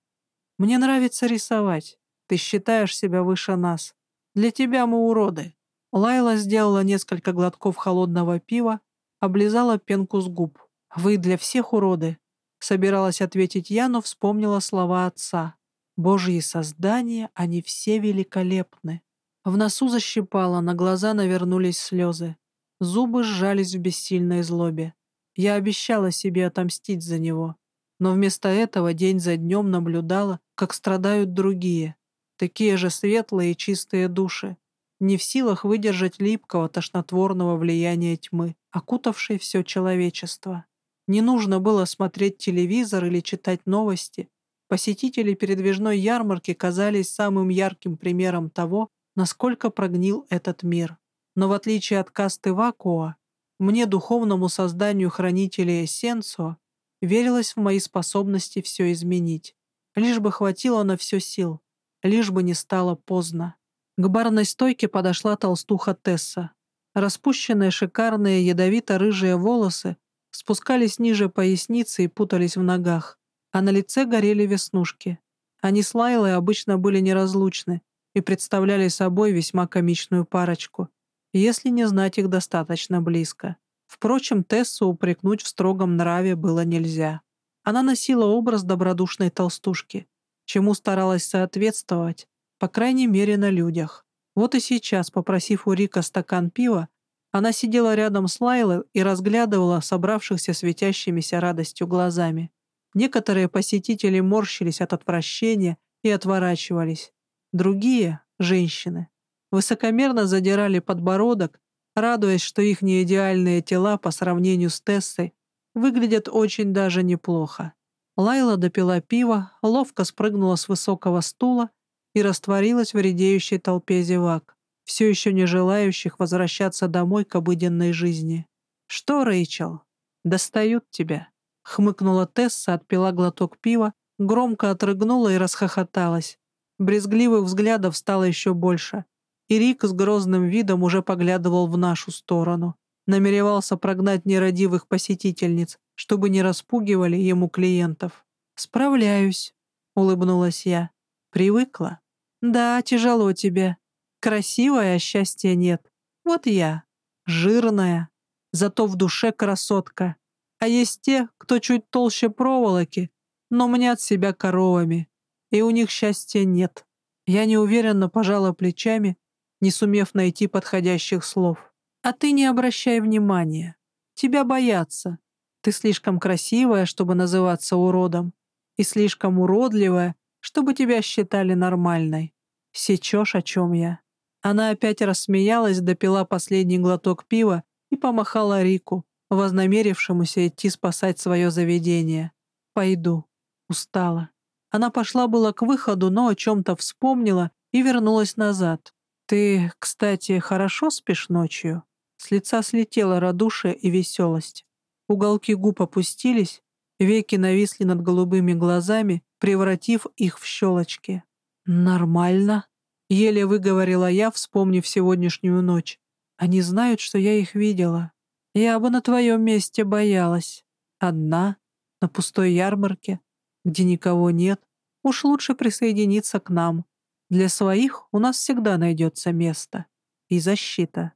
Мне нравится рисовать. Ты считаешь себя выше нас. Для тебя мы уроды». Лайла сделала несколько глотков холодного пива, облизала пенку с губ. «Вы для всех уроды», — собиралась ответить я, но вспомнила слова отца. «Божьи создания, они все великолепны». В носу защипало, на глаза навернулись слезы. Зубы сжались в бессильной злобе. Я обещала себе отомстить за него. Но вместо этого день за днем наблюдала, как страдают другие, такие же светлые и чистые души, не в силах выдержать липкого, тошнотворного влияния тьмы, окутавшей все человечество. Не нужно было смотреть телевизор или читать новости. Посетители передвижной ярмарки казались самым ярким примером того, насколько прогнил этот мир. Но в отличие от касты Вакуа, мне, духовному созданию хранителя Эссенсо, верилось в мои способности все изменить. Лишь бы хватило на все сил, лишь бы не стало поздно. К барной стойке подошла толстуха Тесса. Распущенные шикарные ядовито-рыжие волосы спускались ниже поясницы и путались в ногах, а на лице горели веснушки. Они с Лайлой обычно были неразлучны и представляли собой весьма комичную парочку, если не знать их достаточно близко. Впрочем, Тессу упрекнуть в строгом нраве было нельзя. Она носила образ добродушной толстушки, чему старалась соответствовать, по крайней мере, на людях. Вот и сейчас, попросив у Рика стакан пива, она сидела рядом с Лайлой и разглядывала собравшихся светящимися радостью глазами. Некоторые посетители морщились от отвращения и отворачивались. Другие, женщины, высокомерно задирали подбородок, радуясь, что их неидеальные тела по сравнению с Тессой выглядят очень даже неплохо. Лайла допила пиво, ловко спрыгнула с высокого стула и растворилась в редеющей толпе зевак, все еще не желающих возвращаться домой к обыденной жизни. «Что, Рэйчел? Достают тебя?» — хмыкнула Тесса, отпила глоток пива, громко отрыгнула и расхохоталась. Брезгливых взглядов стало еще больше, и Рик с грозным видом уже поглядывал в нашу сторону. Намеревался прогнать нерадивых посетительниц, чтобы не распугивали ему клиентов. «Справляюсь», — улыбнулась я. «Привыкла?» «Да, тяжело тебе. Красивая, а счастья нет. Вот я. Жирная. Зато в душе красотка. А есть те, кто чуть толще проволоки, но мнят себя коровами. И у них счастья нет». Я неуверенно пожала плечами, не сумев найти подходящих слов. «А ты не обращай внимания. Тебя боятся. Ты слишком красивая, чтобы называться уродом, и слишком уродливая, чтобы тебя считали нормальной. Сечешь, о чем я?» Она опять рассмеялась, допила последний глоток пива и помахала Рику, вознамерившемуся идти спасать свое заведение. «Пойду. Устала». Она пошла было к выходу, но о чем-то вспомнила и вернулась назад. «Ты, кстати, хорошо спишь ночью?» С лица слетела радушие и веселость. Уголки губ опустились, веки нависли над голубыми глазами, превратив их в щелочки. «Нормально», — еле выговорила я, вспомнив сегодняшнюю ночь. «Они знают, что я их видела. Я бы на твоем месте боялась. Одна, на пустой ярмарке, где никого нет. Уж лучше присоединиться к нам. Для своих у нас всегда найдется место». и защита.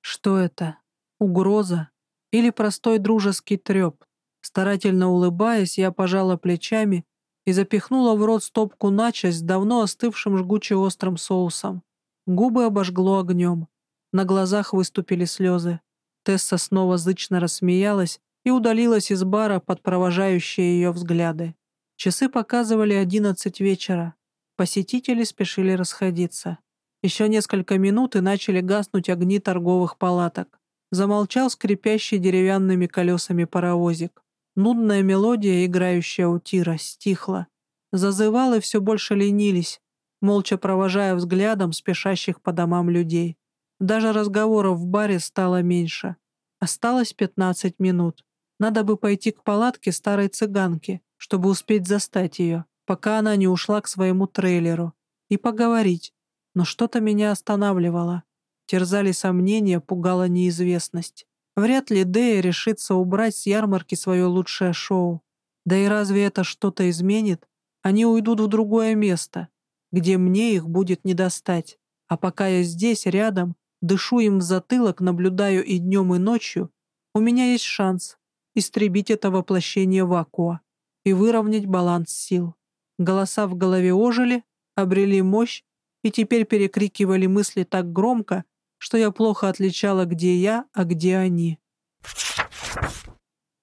Что это? Угроза? Или простой дружеский треп? Старательно улыбаясь, я пожала плечами и запихнула в рот стопку начос с давно остывшим жгуче острым соусом. Губы обожгло огнем. На глазах выступили слезы. Тесса снова зычно рассмеялась и удалилась из бара под провожающие ее взгляды. Часы показывали одиннадцать вечера. Посетители спешили расходиться. Еще несколько минут и начали гаснуть огни торговых палаток. Замолчал скрипящий деревянными колесами паровозик. Нудная мелодия, играющая у тира, стихла. Зазывалы все больше ленились, молча провожая взглядом спешащих по домам людей. Даже разговоров в баре стало меньше. Осталось 15 минут. Надо бы пойти к палатке старой цыганки, чтобы успеть застать ее, пока она не ушла к своему трейлеру, и поговорить. Но что-то меня останавливало. Терзали сомнения, пугала неизвестность. Вряд ли Дэя решится убрать с ярмарки свое лучшее шоу. Да и разве это что-то изменит? Они уйдут в другое место, где мне их будет не достать. А пока я здесь, рядом, дышу им в затылок, наблюдаю и днем, и ночью, у меня есть шанс истребить это воплощение вакуа и выровнять баланс сил. Голоса в голове ожили, обрели мощь и теперь перекрикивали мысли так громко, что я плохо отличала, где я, а где они.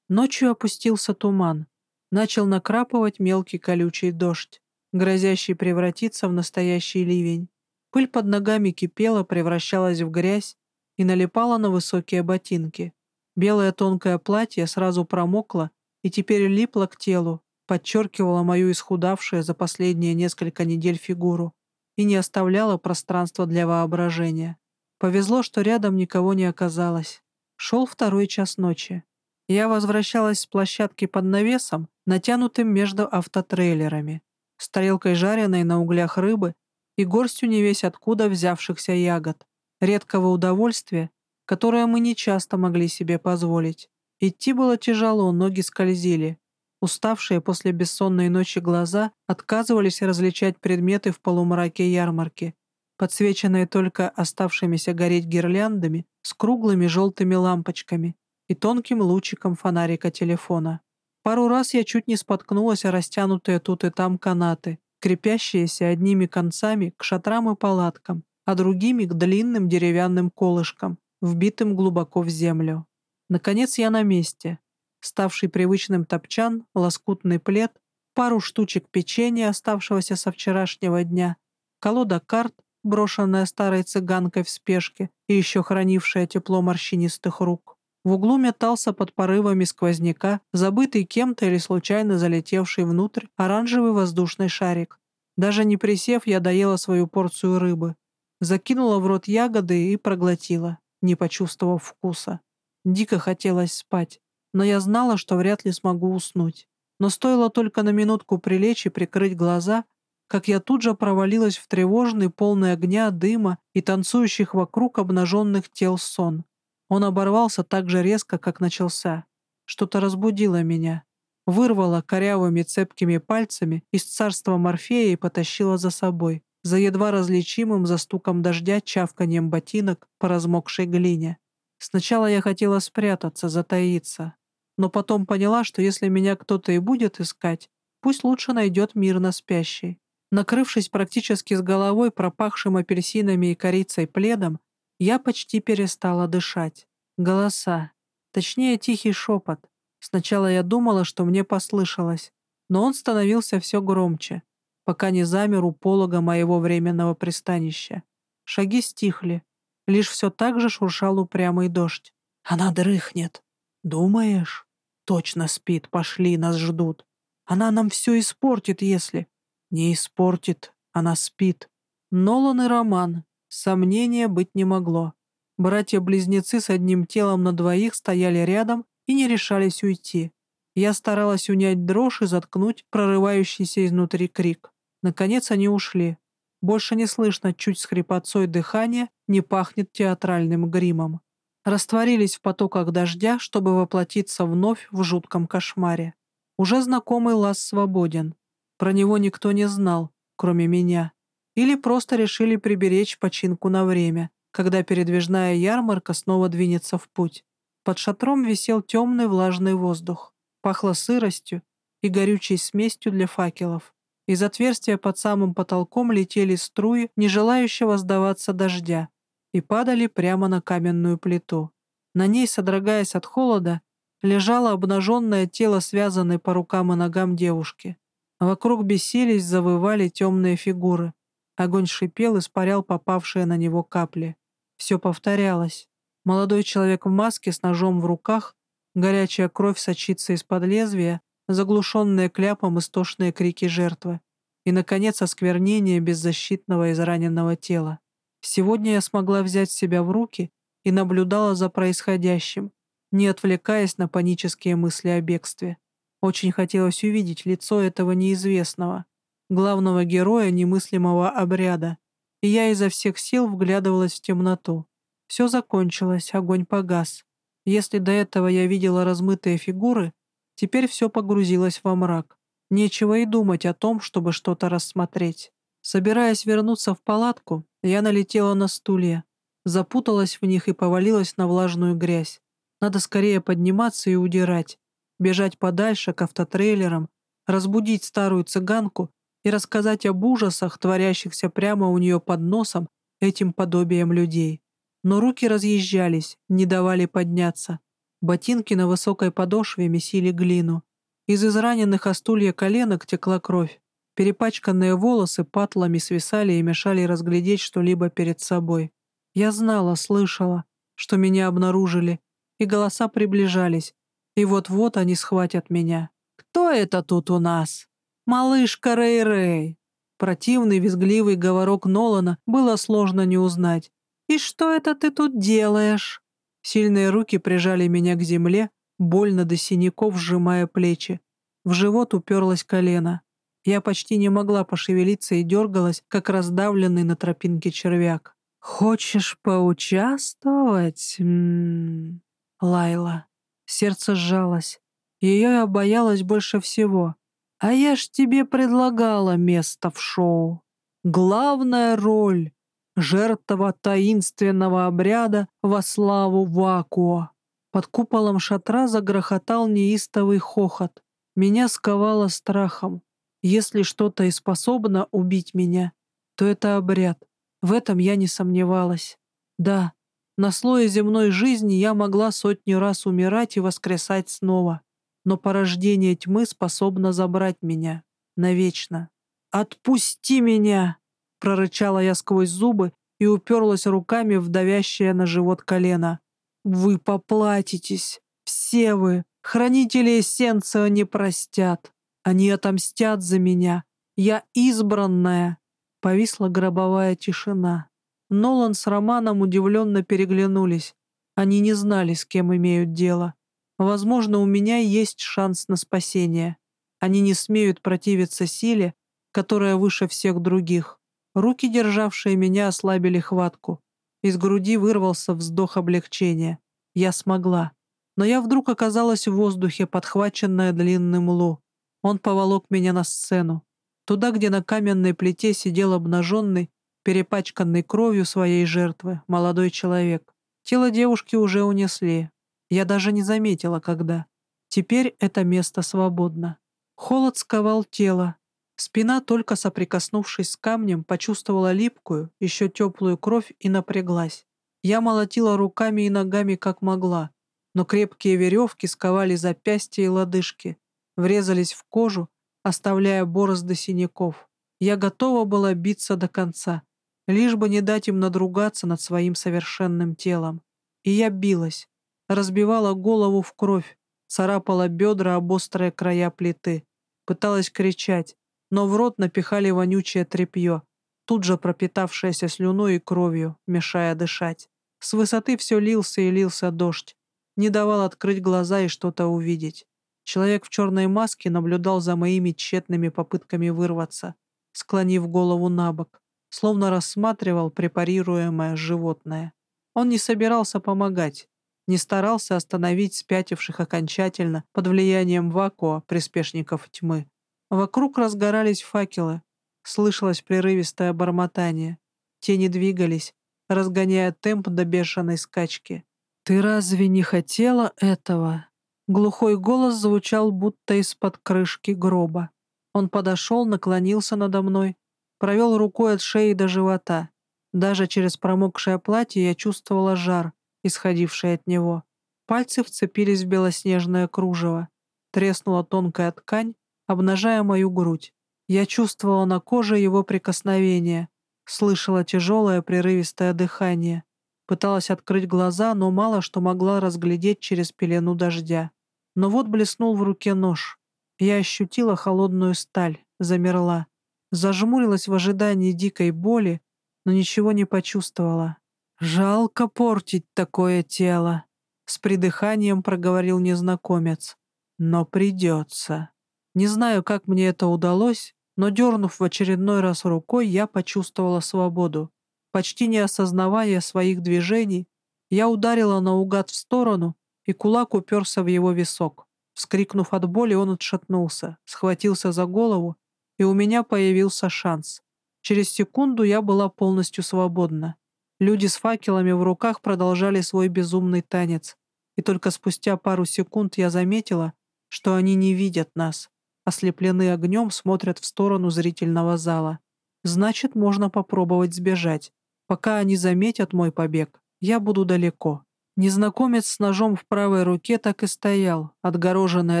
Ночью опустился туман. Начал накрапывать мелкий колючий дождь, грозящий превратиться в настоящий ливень. Пыль под ногами кипела, превращалась в грязь и налипала на высокие ботинки. Белое тонкое платье сразу промокло и теперь липло к телу, подчеркивало мою исхудавшую за последние несколько недель фигуру и не оставляло пространства для воображения. Повезло, что рядом никого не оказалось. Шел второй час ночи. Я возвращалась с площадки под навесом, натянутым между автотрейлерами, с тарелкой жареной на углях рыбы и горстью не весь откуда взявшихся ягод, редкого удовольствия, которое мы нечасто могли себе позволить. Идти было тяжело, ноги скользили. Уставшие после бессонной ночи глаза отказывались различать предметы в полумраке ярмарки, подсвеченные только оставшимися гореть гирляндами с круглыми желтыми лампочками и тонким лучиком фонарика телефона. Пару раз я чуть не споткнулась о растянутые тут и там канаты, крепящиеся одними концами к шатрам и палаткам, а другими к длинным деревянным колышкам, вбитым глубоко в землю. Наконец я на месте. Ставший привычным топчан, лоскутный плед, пару штучек печенья, оставшегося со вчерашнего дня, колода карт, брошенная старой цыганкой в спешке и еще хранившая тепло морщинистых рук. В углу метался под порывами сквозняка, забытый кем-то или случайно залетевший внутрь оранжевый воздушный шарик. Даже не присев, я доела свою порцию рыбы. Закинула в рот ягоды и проглотила, не почувствовав вкуса. Дико хотелось спать, но я знала, что вряд ли смогу уснуть. Но стоило только на минутку прилечь и прикрыть глаза, как я тут же провалилась в тревожный, полный огня, дыма и танцующих вокруг обнаженных тел сон. Он оборвался так же резко, как начался. Что-то разбудило меня. Вырвало корявыми цепкими пальцами из царства Морфея и потащило за собой, за едва различимым застуком дождя чавканием ботинок по размокшей глине. Сначала я хотела спрятаться, затаиться, но потом поняла, что если меня кто-то и будет искать, пусть лучше найдет мирно спящий. Накрывшись практически с головой пропахшим апельсинами и корицей пледом, я почти перестала дышать. Голоса. Точнее, тихий шепот. Сначала я думала, что мне послышалось, но он становился все громче, пока не замер у полога моего временного пристанища. Шаги стихли. Лишь все так же шуршал упрямый дождь. «Она дрыхнет. Думаешь?» «Точно спит. Пошли, нас ждут. Она нам все испортит, если...» «Не испортит. Она спит». Нолан и Роман. Сомнения быть не могло. Братья-близнецы с одним телом на двоих стояли рядом и не решались уйти. Я старалась унять дрожь и заткнуть прорывающийся изнутри крик. Наконец они ушли. Больше не слышно чуть с хрипотцой дыхания, не пахнет театральным гримом. Растворились в потоках дождя, чтобы воплотиться вновь в жутком кошмаре. Уже знакомый лаз свободен. Про него никто не знал, кроме меня или просто решили приберечь починку на время, когда передвижная ярмарка снова двинется в путь. Под шатром висел темный влажный воздух. Пахло сыростью и горючей смесью для факелов. Из отверстия под самым потолком летели струи, не желающего сдаваться дождя, и падали прямо на каменную плиту. На ней, содрогаясь от холода, лежало обнаженное тело, связанное по рукам и ногам девушки. Вокруг бесились, завывали темные фигуры. Огонь шипел, испарял попавшие на него капли. Все повторялось. Молодой человек в маске с ножом в руках, горячая кровь сочится из-под лезвия, заглушенные кляпом истошные крики жертвы. И, наконец, осквернение беззащитного израненного тела. Сегодня я смогла взять себя в руки и наблюдала за происходящим, не отвлекаясь на панические мысли о бегстве. Очень хотелось увидеть лицо этого неизвестного, главного героя немыслимого обряда, и я изо всех сил вглядывалась в темноту. Все закончилось, огонь погас. Если до этого я видела размытые фигуры, теперь все погрузилось во мрак. Нечего и думать о том, чтобы что-то рассмотреть. Собираясь вернуться в палатку, я налетела на стулья, запуталась в них и повалилась на влажную грязь. Надо скорее подниматься и удирать, бежать подальше к автотрейлерам, разбудить старую цыганку и рассказать об ужасах, творящихся прямо у нее под носом этим подобием людей. Но руки разъезжались, не давали подняться. Ботинки на высокой подошве месили глину. Из израненных о коленок текла кровь. Перепачканные волосы патлами свисали и мешали разглядеть что-либо перед собой. Я знала, слышала, что меня обнаружили, и голоса приближались, и вот-вот они схватят меня. «Кто это тут у нас?» «Малышка Рэй-Рэй!» Противный визгливый говорок Нолана было сложно не узнать. «И что это ты тут делаешь?» Сильные руки прижали меня к земле, больно до синяков сжимая плечи. В живот уперлось колено. Я почти не могла пошевелиться и дергалась, как раздавленный на тропинке червяк. «Хочешь поучаствовать?» М -м -м. Лайла. Сердце сжалось. Ее я боялась больше всего. «А я ж тебе предлагала место в шоу. Главная роль — жертва таинственного обряда во славу Вакуа». Под куполом шатра загрохотал неистовый хохот. Меня сковало страхом. Если что-то и способно убить меня, то это обряд. В этом я не сомневалась. Да, на слое земной жизни я могла сотню раз умирать и воскресать снова, но порождение тьмы способно забрать меня навечно. «Отпусти меня!» — прорычала я сквозь зубы и уперлась руками в давящее на живот колено. «Вы поплатитесь! Все вы! Хранители эссенция не простят!» Они отомстят за меня. Я избранная!» Повисла гробовая тишина. Нолан с Романом удивленно переглянулись. Они не знали, с кем имеют дело. Возможно, у меня есть шанс на спасение. Они не смеют противиться силе, которая выше всех других. Руки, державшие меня, ослабили хватку. Из груди вырвался вздох облегчения. Я смогла. Но я вдруг оказалась в воздухе, подхваченная длинным лу. Он поволок меня на сцену, туда, где на каменной плите сидел обнаженный, перепачканный кровью своей жертвы, молодой человек. Тело девушки уже унесли. Я даже не заметила, когда. Теперь это место свободно. Холод сковал тело. Спина, только соприкоснувшись с камнем, почувствовала липкую, еще теплую кровь и напряглась. Я молотила руками и ногами, как могла, но крепкие веревки сковали запястья и лодыжки, врезались в кожу, оставляя борозды синяков. Я готова была биться до конца, лишь бы не дать им надругаться над своим совершенным телом. И я билась, разбивала голову в кровь, царапала бедра об острые края плиты, пыталась кричать, но в рот напихали вонючее тряпье, тут же пропитавшееся слюной и кровью, мешая дышать. С высоты все лился и лился дождь, не давал открыть глаза и что-то увидеть. Человек в черной маске наблюдал за моими тщетными попытками вырваться, склонив голову на бок, словно рассматривал препарируемое животное. Он не собирался помогать, не старался остановить спятивших окончательно под влиянием вакуа приспешников тьмы. Вокруг разгорались факелы, слышалось прерывистое бормотание. Тени двигались, разгоняя темп до бешеной скачки. «Ты разве не хотела этого?» Глухой голос звучал будто из-под крышки гроба. Он подошел, наклонился надо мной, провел рукой от шеи до живота. Даже через промокшее платье я чувствовала жар, исходивший от него. Пальцы вцепились в белоснежное кружево. Треснула тонкая ткань, обнажая мою грудь. Я чувствовала на коже его прикосновение, слышала тяжелое прерывистое дыхание. Пыталась открыть глаза, но мало что могла разглядеть через пелену дождя. Но вот блеснул в руке нож. Я ощутила холодную сталь, замерла. Зажмурилась в ожидании дикой боли, но ничего не почувствовала. «Жалко портить такое тело», — с придыханием проговорил незнакомец. «Но придется». Не знаю, как мне это удалось, но, дернув в очередной раз рукой, я почувствовала свободу. Почти не осознавая своих движений, я ударила наугад в сторону, и кулак уперся в его висок. Вскрикнув от боли, он отшатнулся, схватился за голову, и у меня появился шанс. Через секунду я была полностью свободна. Люди с факелами в руках продолжали свой безумный танец, и только спустя пару секунд я заметила, что они не видят нас, ослеплены огнем, смотрят в сторону зрительного зала. Значит, можно попробовать сбежать. Пока они заметят мой побег, я буду далеко. Незнакомец с ножом в правой руке так и стоял, отгороженный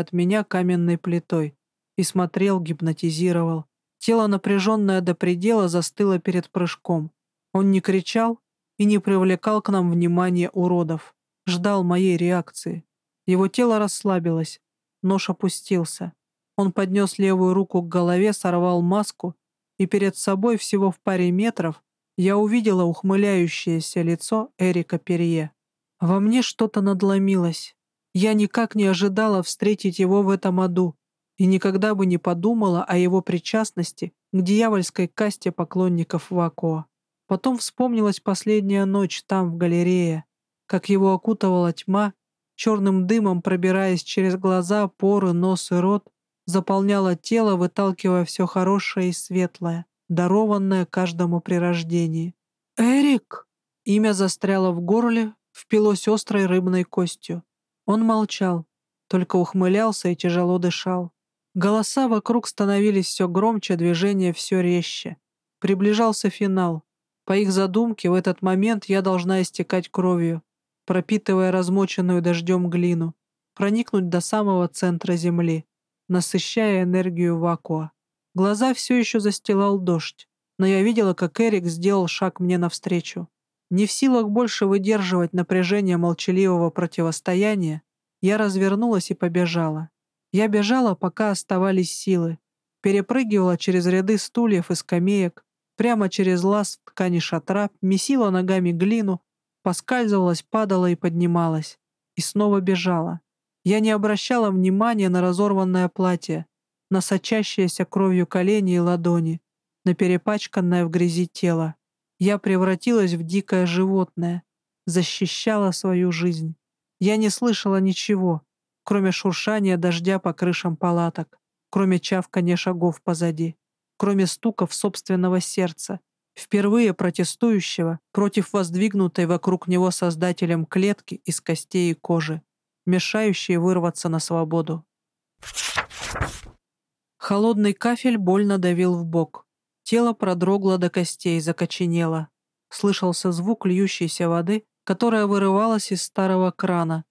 от меня каменной плитой, и смотрел, гипнотизировал. Тело, напряженное до предела, застыло перед прыжком. Он не кричал и не привлекал к нам внимания уродов. Ждал моей реакции. Его тело расслабилось. Нож опустился. Он поднес левую руку к голове, сорвал маску, и перед собой всего в паре метров я увидела ухмыляющееся лицо Эрика Перье. Во мне что-то надломилось. Я никак не ожидала встретить его в этом аду и никогда бы не подумала о его причастности к дьявольской касте поклонников Вакуа. Потом вспомнилась последняя ночь там, в галерее, как его окутывала тьма, черным дымом пробираясь через глаза, поры, нос и рот, заполняла тело, выталкивая все хорошее и светлое дарованное каждому при рождении. «Эрик!» Имя застряло в горле, впилось острой рыбной костью. Он молчал, только ухмылялся и тяжело дышал. Голоса вокруг становились все громче, движения все резче. Приближался финал. По их задумке, в этот момент я должна истекать кровью, пропитывая размоченную дождем глину, проникнуть до самого центра Земли, насыщая энергию вакууа. Глаза все еще застилал дождь, но я видела, как Эрик сделал шаг мне навстречу. Не в силах больше выдерживать напряжение молчаливого противостояния, я развернулась и побежала. Я бежала, пока оставались силы. Перепрыгивала через ряды стульев и скамеек, прямо через лаз в ткани шатра, месила ногами глину, поскальзывалась, падала и поднималась. И снова бежала. Я не обращала внимания на разорванное платье, на сочащиеся кровью колени и ладони, на перепачканное в грязи тело. Я превратилась в дикое животное, защищала свою жизнь. Я не слышала ничего, кроме шуршания дождя по крышам палаток, кроме чавкания шагов позади, кроме стуков собственного сердца, впервые протестующего против воздвигнутой вокруг него создателем клетки из костей и кожи, мешающей вырваться на свободу. Холодный кафель больно давил в бок. Тело продрогло до костей, закоченело. Слышался звук льющейся воды, которая вырывалась из старого крана,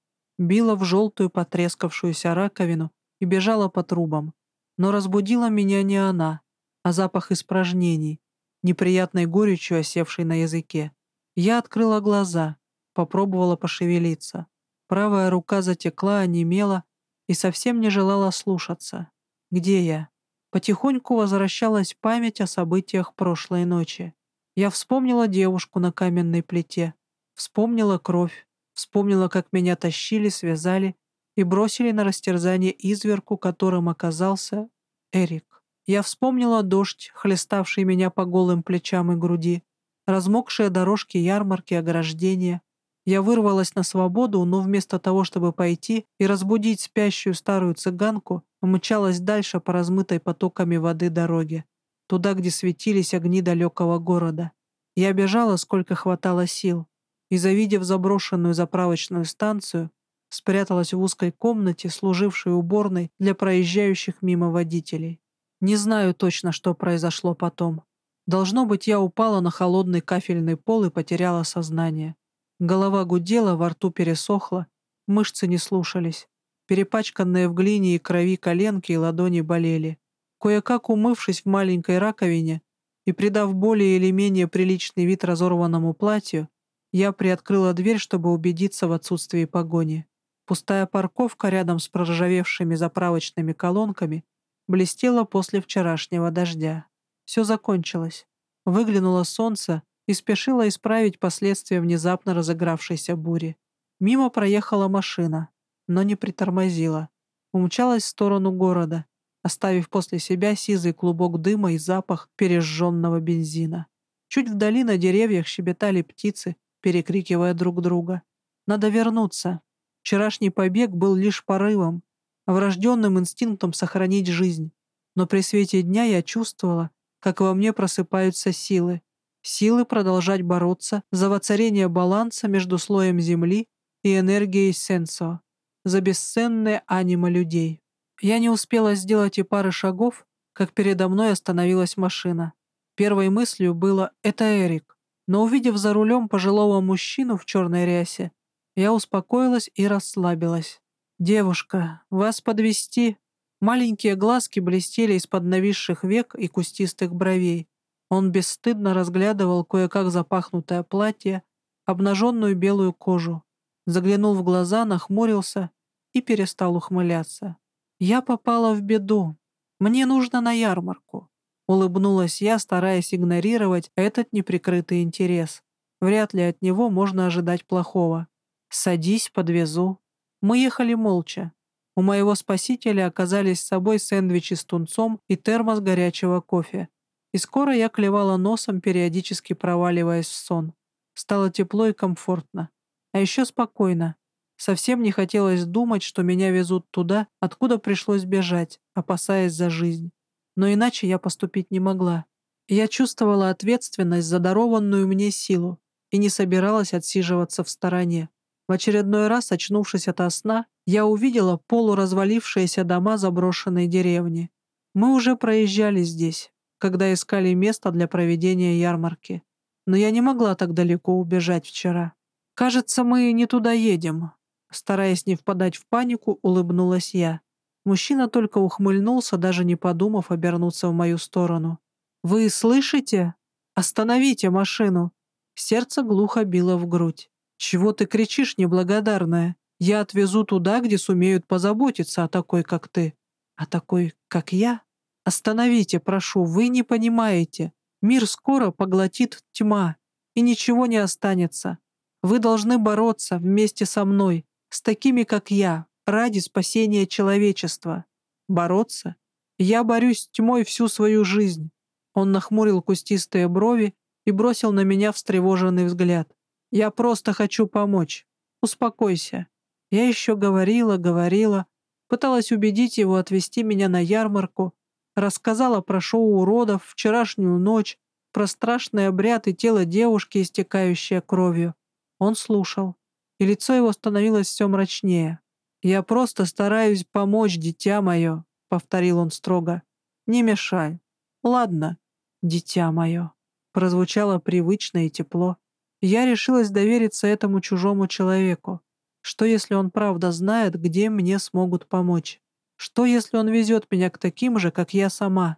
била в желтую потрескавшуюся раковину и бежала по трубам. Но разбудила меня не она, а запах испражнений, неприятной горечью осевшей на языке. Я открыла глаза, попробовала пошевелиться. Правая рука затекла, онемела и совсем не желала слушаться. Где я? Потихоньку возвращалась память о событиях прошлой ночи. Я вспомнила девушку на каменной плите, вспомнила кровь, вспомнила, как меня тащили, связали и бросили на растерзание изверку, которым оказался Эрик. Я вспомнила дождь, хлеставший меня по голым плечам и груди, размокшие дорожки ярмарки, ограждения, я вырвалась на свободу, но вместо того, чтобы пойти и разбудить спящую старую цыганку, умчалась дальше по размытой потоками воды дороге, туда, где светились огни далекого города. Я бежала, сколько хватало сил, и, завидев заброшенную заправочную станцию, спряталась в узкой комнате, служившей уборной для проезжающих мимо водителей. Не знаю точно, что произошло потом. Должно быть, я упала на холодный кафельный пол и потеряла сознание. Голова гудела, во рту пересохла, мышцы не слушались. Перепачканные в глине и крови коленки и ладони болели. Кое-как умывшись в маленькой раковине и придав более или менее приличный вид разорванному платью, я приоткрыла дверь, чтобы убедиться в отсутствии погони. Пустая парковка рядом с проржавевшими заправочными колонками блестела после вчерашнего дождя. Все закончилось. Выглянуло солнце и спешило исправить последствия внезапно разыгравшейся бури. Мимо проехала машина, но не притормозила. Умчалась в сторону города, оставив после себя сизый клубок дыма и запах пережженного бензина. Чуть вдали на деревьях щебетали птицы, перекрикивая друг друга. «Надо вернуться. Вчерашний побег был лишь порывом, врожденным инстинктом сохранить жизнь. Но при свете дня я чувствовала, как во мне просыпаются силы. Силы продолжать бороться за воцарение баланса между слоем Земли и энергией Сенсо, за бесценное анима людей. Я не успела сделать и пары шагов, как передо мной остановилась машина. Первой мыслью было «это Эрик», но увидев за рулем пожилого мужчину в черной рясе, я успокоилась и расслабилась. «Девушка, вас подвести Маленькие глазки блестели из-под нависших век и кустистых бровей. Он бесстыдно разглядывал кое-как запахнутое платье, обнаженную белую кожу. Заглянул в глаза, нахмурился и перестал ухмыляться. «Я попала в беду. Мне нужно на ярмарку». Улыбнулась я, стараясь игнорировать этот неприкрытый интерес. Вряд ли от него можно ожидать плохого. «Садись, подвезу». Мы ехали молча. У моего спасителя оказались с собой сэндвичи с тунцом и термос горячего кофе. И скоро я клевала носом, периодически проваливаясь в сон. Стало тепло и комфортно. А еще спокойно. Совсем не хотелось думать, что меня везут туда, откуда пришлось бежать, опасаясь за жизнь. Но иначе я поступить не могла. Я чувствовала ответственность за дарованную мне силу и не собиралась отсиживаться в стороне. В очередной раз, очнувшись ото сна, я увидела полуразвалившиеся дома заброшенной деревни. Мы уже проезжали здесь, когда искали место для проведения ярмарки. Но я не могла так далеко убежать вчера. «Кажется, мы не туда едем», — стараясь не впадать в панику, улыбнулась я. Мужчина только ухмыльнулся, даже не подумав обернуться в мою сторону. «Вы слышите? Остановите машину!» Сердце глухо било в грудь. «Чего ты кричишь, неблагодарная? Я отвезу туда, где сумеют позаботиться о такой, как ты. А такой, как я? Остановите, прошу, вы не понимаете. Мир скоро поглотит тьма, и ничего не останется. Вы должны бороться вместе со мной, с такими, как я, ради спасения человечества. Бороться? Я борюсь с тьмой всю свою жизнь. Он нахмурил кустистые брови и бросил на меня встревоженный взгляд. Я просто хочу помочь. Успокойся. Я еще говорила, говорила, пыталась убедить его отвезти меня на ярмарку, рассказала про шоу уродов, вчерашнюю ночь, про страшный обряд и тело девушки, истекающее кровью. Он слушал, и лицо его становилось все мрачнее. «Я просто стараюсь помочь, дитя мое», — повторил он строго. «Не мешай». «Ладно, дитя мое», — прозвучало привычно и тепло. Я решилась довериться этому чужому человеку. Что, если он правда знает, где мне смогут помочь? Что, если он везет меня к таким же, как я сама?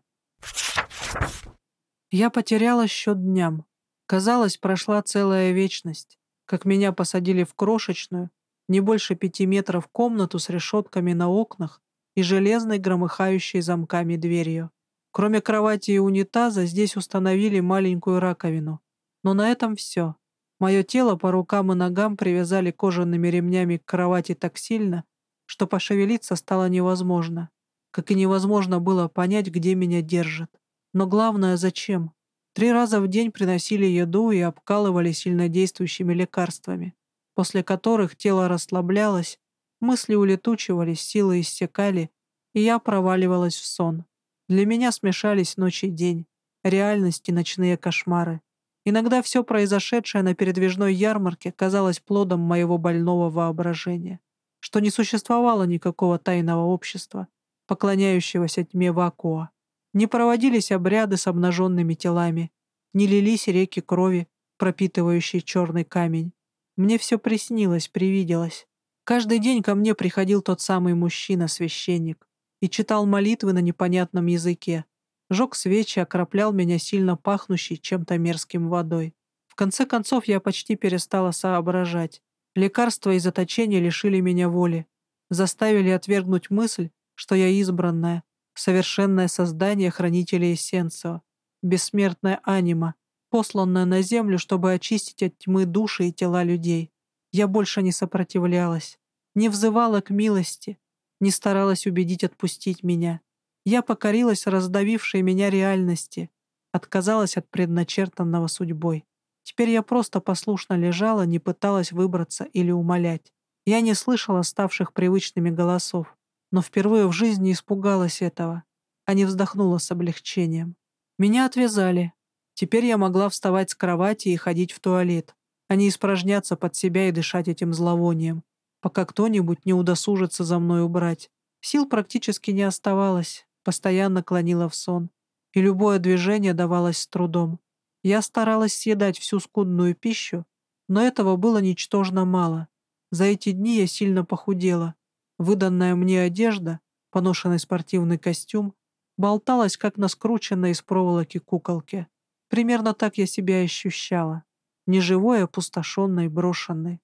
Я потеряла счет дням. Казалось, прошла целая вечность, как меня посадили в крошечную, не больше пяти метров комнату с решетками на окнах и железной громыхающей замками дверью. Кроме кровати и унитаза здесь установили маленькую раковину. Но на этом все. Мое тело по рукам и ногам привязали кожаными ремнями к кровати так сильно, что пошевелиться стало невозможно, как и невозможно было понять, где меня держат. Но главное, зачем? Три раза в день приносили еду и обкалывали сильнодействующими лекарствами, после которых тело расслаблялось, мысли улетучивались, силы иссякали, и я проваливалась в сон. Для меня смешались ночь и день, реальность и ночные кошмары. Иногда все произошедшее на передвижной ярмарке казалось плодом моего больного воображения, что не существовало никакого тайного общества, поклоняющегося тьме вакуа. Не проводились обряды с обнаженными телами, не лились реки крови, пропитывающие черный камень. Мне все приснилось, привиделось. Каждый день ко мне приходил тот самый мужчина-священник и читал молитвы на непонятном языке, жег свечи, окроплял меня сильно пахнущей чем-то мерзким водой. В конце концов, я почти перестала соображать. Лекарства и заточения лишили меня воли, заставили отвергнуть мысль, что я избранная, совершенное создание хранителя Эссенцио, бессмертная анима, посланная на землю, чтобы очистить от тьмы души и тела людей. Я больше не сопротивлялась, не взывала к милости, не старалась убедить отпустить меня. Я покорилась раздавившей меня реальности, отказалась от предначертанного судьбой. Теперь я просто послушно лежала, не пыталась выбраться или умолять. Я не слышала ставших привычными голосов, но впервые в жизни испугалась этого, а не вздохнула с облегчением. Меня отвязали. Теперь я могла вставать с кровати и ходить в туалет, а не испражняться под себя и дышать этим зловонием, пока кто-нибудь не удосужится за мной убрать. Сил практически не оставалось, постоянно клонила в сон, и любое движение давалось с трудом. Я старалась съедать всю скудную пищу, но этого было ничтожно мало. За эти дни я сильно похудела. Выданная мне одежда, поношенный спортивный костюм, болталась, как на скрученной из проволоки куколке. Примерно так я себя ощущала. Неживой, опустошенной, брошенной.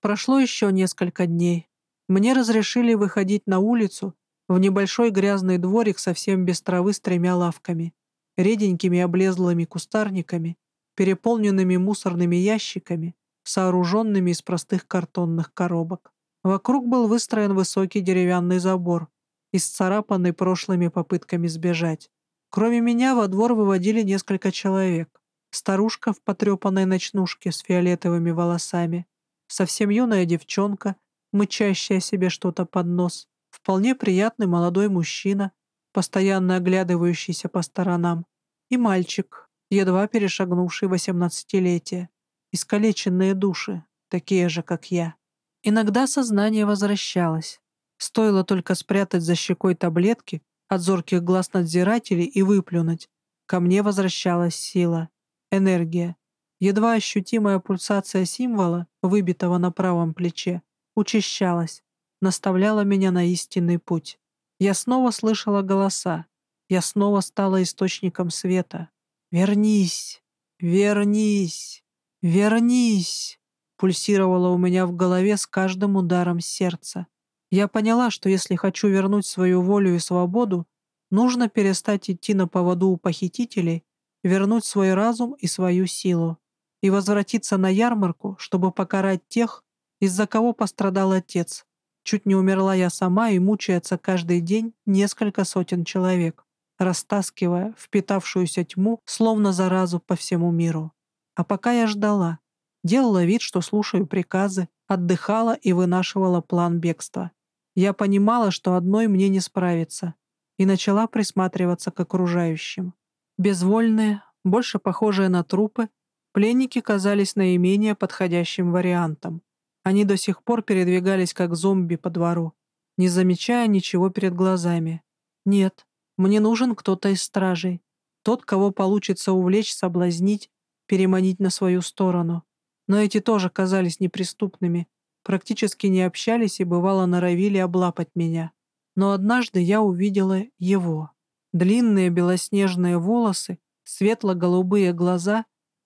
Прошло еще несколько дней. Мне разрешили выходить на улицу в небольшой грязный дворик совсем без травы с тремя лавками, реденькими облезлыми кустарниками, переполненными мусорными ящиками, сооруженными из простых картонных коробок. Вокруг был выстроен высокий деревянный забор, исцарапанный прошлыми попытками сбежать. Кроме меня во двор выводили несколько человек. Старушка в потрепанной ночнушке с фиолетовыми волосами, совсем юная девчонка, мычащая себе что-то под нос, вполне приятный молодой мужчина, постоянно оглядывающийся по сторонам, и мальчик, едва перешагнувший восемнадцатилетие. Искалеченные души, такие же, как я. Иногда сознание возвращалось. Стоило только спрятать за щекой таблетки от зорких глаз надзирателей и выплюнуть. Ко мне возвращалась сила, энергия. Едва ощутимая пульсация символа, выбитого на правом плече, учащалась наставляла меня на истинный путь. Я снова слышала голоса. Я снова стала источником света. «Вернись! Вернись! Вернись!» пульсировало у меня в голове с каждым ударом сердца. Я поняла, что если хочу вернуть свою волю и свободу, нужно перестать идти на поводу у похитителей, вернуть свой разум и свою силу и возвратиться на ярмарку, чтобы покарать тех, из-за кого пострадал отец, Чуть не умерла я сама и мучается каждый день несколько сотен человек, растаскивая впитавшуюся тьму, словно заразу по всему миру. А пока я ждала, делала вид, что слушаю приказы, отдыхала и вынашивала план бегства. Я понимала, что одной мне не справиться, и начала присматриваться к окружающим. Безвольные, больше похожие на трупы, пленники казались наименее подходящим вариантом. Они до сих пор передвигались как зомби по двору, не замечая ничего перед глазами. Нет, мне нужен кто-то из стражей. Тот, кого получится увлечь, соблазнить, переманить на свою сторону. Но эти тоже казались неприступными, практически не общались и бывало норовили облапать меня. Но однажды я увидела его. Длинные белоснежные волосы, светло-голубые глаза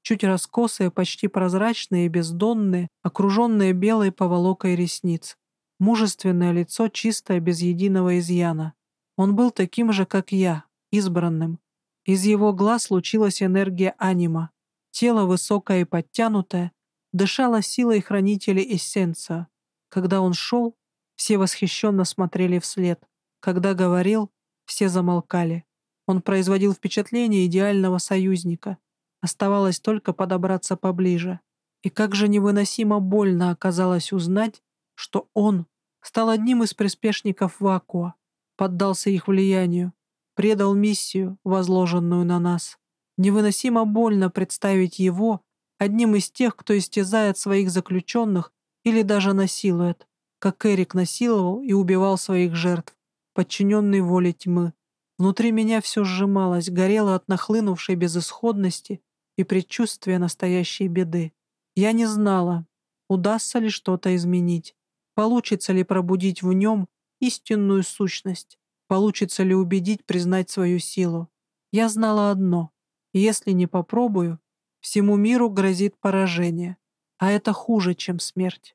чуть раскосые, почти прозрачные, бездонные, окруженные белой поволокой ресниц. Мужественное лицо, чистое, без единого изъяна. Он был таким же, как я, избранным. Из его глаз случилась энергия анима. Тело высокое и подтянутое, дышало силой хранителей эссенция. Когда он шел, все восхищенно смотрели вслед. Когда говорил, все замолкали. Он производил впечатление идеального союзника, Оставалось только подобраться поближе. И как же невыносимо больно оказалось узнать, что он стал одним из приспешников Вакуа, поддался их влиянию, предал миссию, возложенную на нас. Невыносимо больно представить его одним из тех, кто истязает своих заключенных или даже насилует, как Эрик насиловал и убивал своих жертв, подчиненный воле тьмы. Внутри меня все сжималось, горело от нахлынувшей безысходности и предчувствия настоящей беды. Я не знала, удастся ли что-то изменить, получится ли пробудить в нем истинную сущность, получится ли убедить признать свою силу. Я знала одно — если не попробую, всему миру грозит поражение, а это хуже, чем смерть.